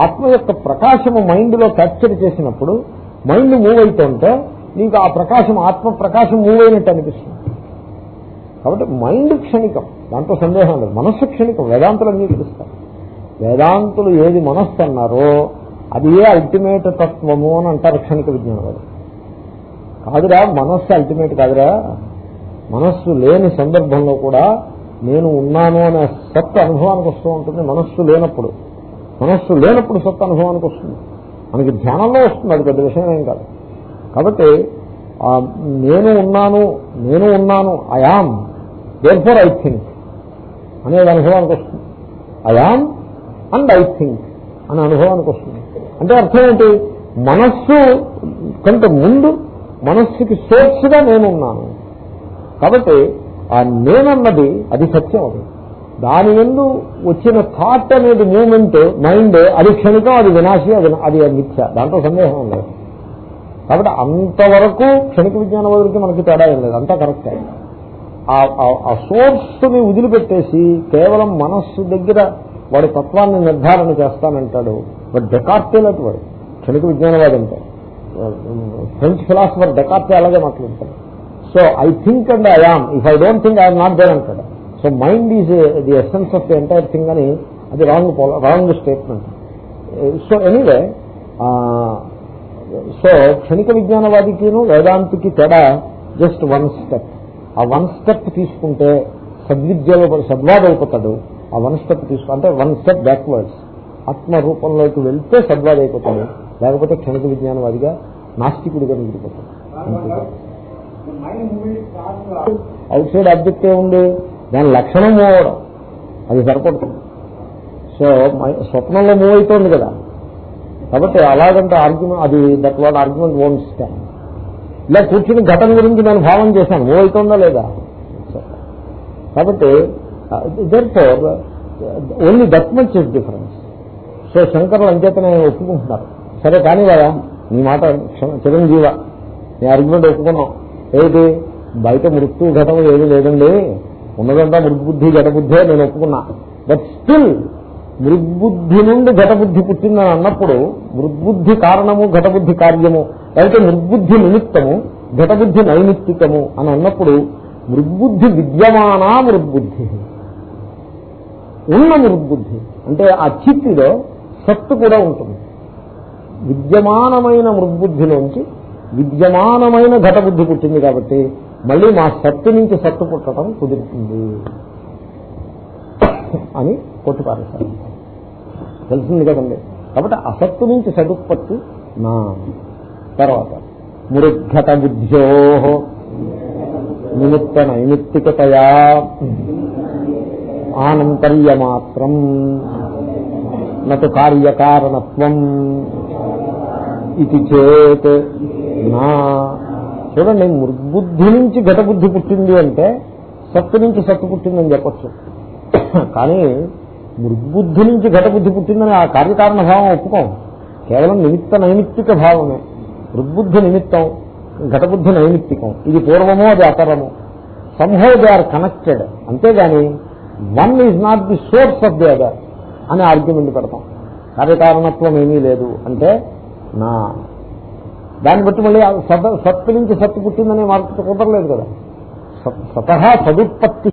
[SPEAKER 1] ఆత్మ యొక్క ప్రకాశము మైండ్లో క్యాప్చర్ చేసినప్పుడు మైండ్ మూవ్ అవుతుంటే నీకు ఆ ప్రకాశం ఆత్మ ప్రకాశం మూవ్ అయినట్టు అనిపిస్తుంది. కాబట్టి మైండ్ క్షణికం దాంట్లో సందేహం లేదు. మనస్సు క్షణికం వేదాంతులు అంగీకరిస్తారు వేదాంతులు ఏది మనస్సు అన్నారో అది ఏ అల్టిమేట్ తత్వము అని అంటారు క్షణిక విజ్ఞానవాడు కాదురా మనస్సు అల్టిమేట్ కాదురా. మనస్సు లేని సందర్భంలో కూడా నేను ఉన్నాను అనే సత్ అనుభవానికి వస్తూ ఉంటుంది. మనస్సు లేనప్పుడు. మనస్సు లేనప్పుడు సత్ అనుభవానికి వస్తుంది. మనకి ధ్యానంలో వస్తుంది అది పెద్ద విషయం ఏం కాదు. కాబట్టి నేను ఉన్నాను నేను ఉన్నాను I am therefore I think అనేది అనుభవానికి వస్తుంది. ఐఆమ్ అండ్ ఐ థింక్ అని అనుభవానికి వస్తుంది. అంటే అర్థం ఏంటి? మనస్సు కంటే ముందు మనస్సుకి సోర్స్గా నేనున్నాను. కాబట్టి ఆ నేనన్నది అది సత్యం అది. దాని ఎందు వచ్చిన థాట్ అనేది మూమెంట్ మైండ్ అది క్షణికం అది వినాశి అది అది మిథ్య. దాంట్లో సందేహం లేదు కాబట్టి అంతవరకు క్షణిక విజ్ఞానవాదులకి మనకి తేడా ఏం లేదు. అంతా కరెక్టే ఆ సోర్స్ని వదిలిపెట్టేసి కేవలం మనస్సు దగ్గర వాడి తత్వాన్ని నిర్ధారణ చేస్తానంటాడు. బట్ డెకార్టే లేదు వాడు. క్షణిక విజ్ఞానవాది అంటే ఫ్రెంచ్ ఫిలాసఫర్ డెకార్టే అలాగే మాట్లాడతాడు. So I think and I am if I don't think I am not there అంటాడు. So mind is the essence of the entire thing అని అది wrong wrong statement. So anyway so క్షణిక విజ్ఞానవాదికిను వేదాంతికి తేడా జస్ట్ వన్ స్టెప్. ఆ వన్ స్టెప్ తీసుకుంటే సద్విద్యలో సద్వాదైపోతాడు. ఆ వన్ స్టెప్ తీసుకు అంటే వన్ స్టెప్ బ్యాక్వర్డ్స్ ఆత్మ రూపంలోకి వెళ్తే సద్వాదైపోతాడు. లేకపోతే క్షణిక విజ్ఞానవాదిగా నాస్తికుడిగా మిగిలిపోతాడు అవుట్ సైడ్ ఆబ్జెక్ట్ ఏముంది? దాని లక్షణం మూవ్ అవడం అది సరిపడుతుంది. సో స్వప్నంలో మూవ్ అవుతోంది కదా. కాబట్టి అలాగంటే ఆర్గ్యుమెంట్ అది that what argument own stand ఇలా కూర్చుని ఘటన గురించి నేను భావం చేశాను. మూవ్ అవుతుందా లేదా? కాబట్టి for only that much is difference so శంకర్లు అంచేతనే ఒప్పుకుంటున్నారు. సరే కానీ కదా నీ మాట చిరంజీవ నీ అర్గ్యుమెంట్ ఒప్పుకున్నాం ఏది బయట మృత్యు ఘటన ఏది లేదండి. ఉన్నదంతా మృద్బుద్ధి ఘటబుద్ధే నేను ఒప్పుకున్నా. బట్ స్టిల్ మృద్బుద్ధి నుండి ఘటబుద్ధి పుట్టిందని అన్నప్పుడు మృద్బుద్ధి కారణము ఘటబుద్ధి కార్యము అయితే మృద్బుద్ధి నిమిత్తము ఘటబుద్ధి నైమిత్తికము అని అన్నప్పుడు మృద్బుద్ధి విద్యమానా మృద్బుద్ధి ఉన్న మృద్బుద్ధి అంటే ఆ చిత్తిలో సత్తు కూడా ఉంటుంది. విద్యమానమైన మృద్బుద్ధిలోంచి విద్యమానమైన ఘటబుద్ధి పుట్టింది కాబట్టి మళ్ళీ మా సత్తు నుంచి సత్తు పుట్టడం కుదురుతుంది. అని కొట్టుపారేశారు. తెలిసింది కదండి కాబట్టి అసత్తు నుంచి సదుత్పత్తి నా తర్వాత మృద్ఘట బుద్ధ్యో నిమిత్త నైమిత్తికతయా ఆనంతర్యమాత్రం నటు కార్యకారణత్వం ఇది చేత్ నా. చూడండి మృద్బుద్ధి నుంచి ఘటబుద్ధి పుట్టింది అంటే సత్తు నుంచి సత్తు పుట్టిందని చెప్పచ్చు. కానీ మృద్బుద్ధి నుంచి ఘటబుద్ధి పుట్టిందని ఆ కార్యకారణ భావం ఒప్పుకోం. కేవలం నిమిత్త నైమిత్తిక భావమే. మృద్బుద్ధి నిమిత్తం ఘటబుద్ధి నైమిత్తికం. ఇది పూర్వమో అది అపరము. సంహౌ దే ఆర్ కనెక్టెడ్ అంతేగాని one is not the source of the other అని ఆర్గ్యుమెంట్ పెడతాం. కార్యకారణత్వం ఏమీ లేదు అంటే నా. దాన్ని బట్టి మళ్ళీ సత్తు నుంచి సత్తు పుట్టిందనే మార్పు కుదరలేదు కదా. సతహా సదుత్పత్తి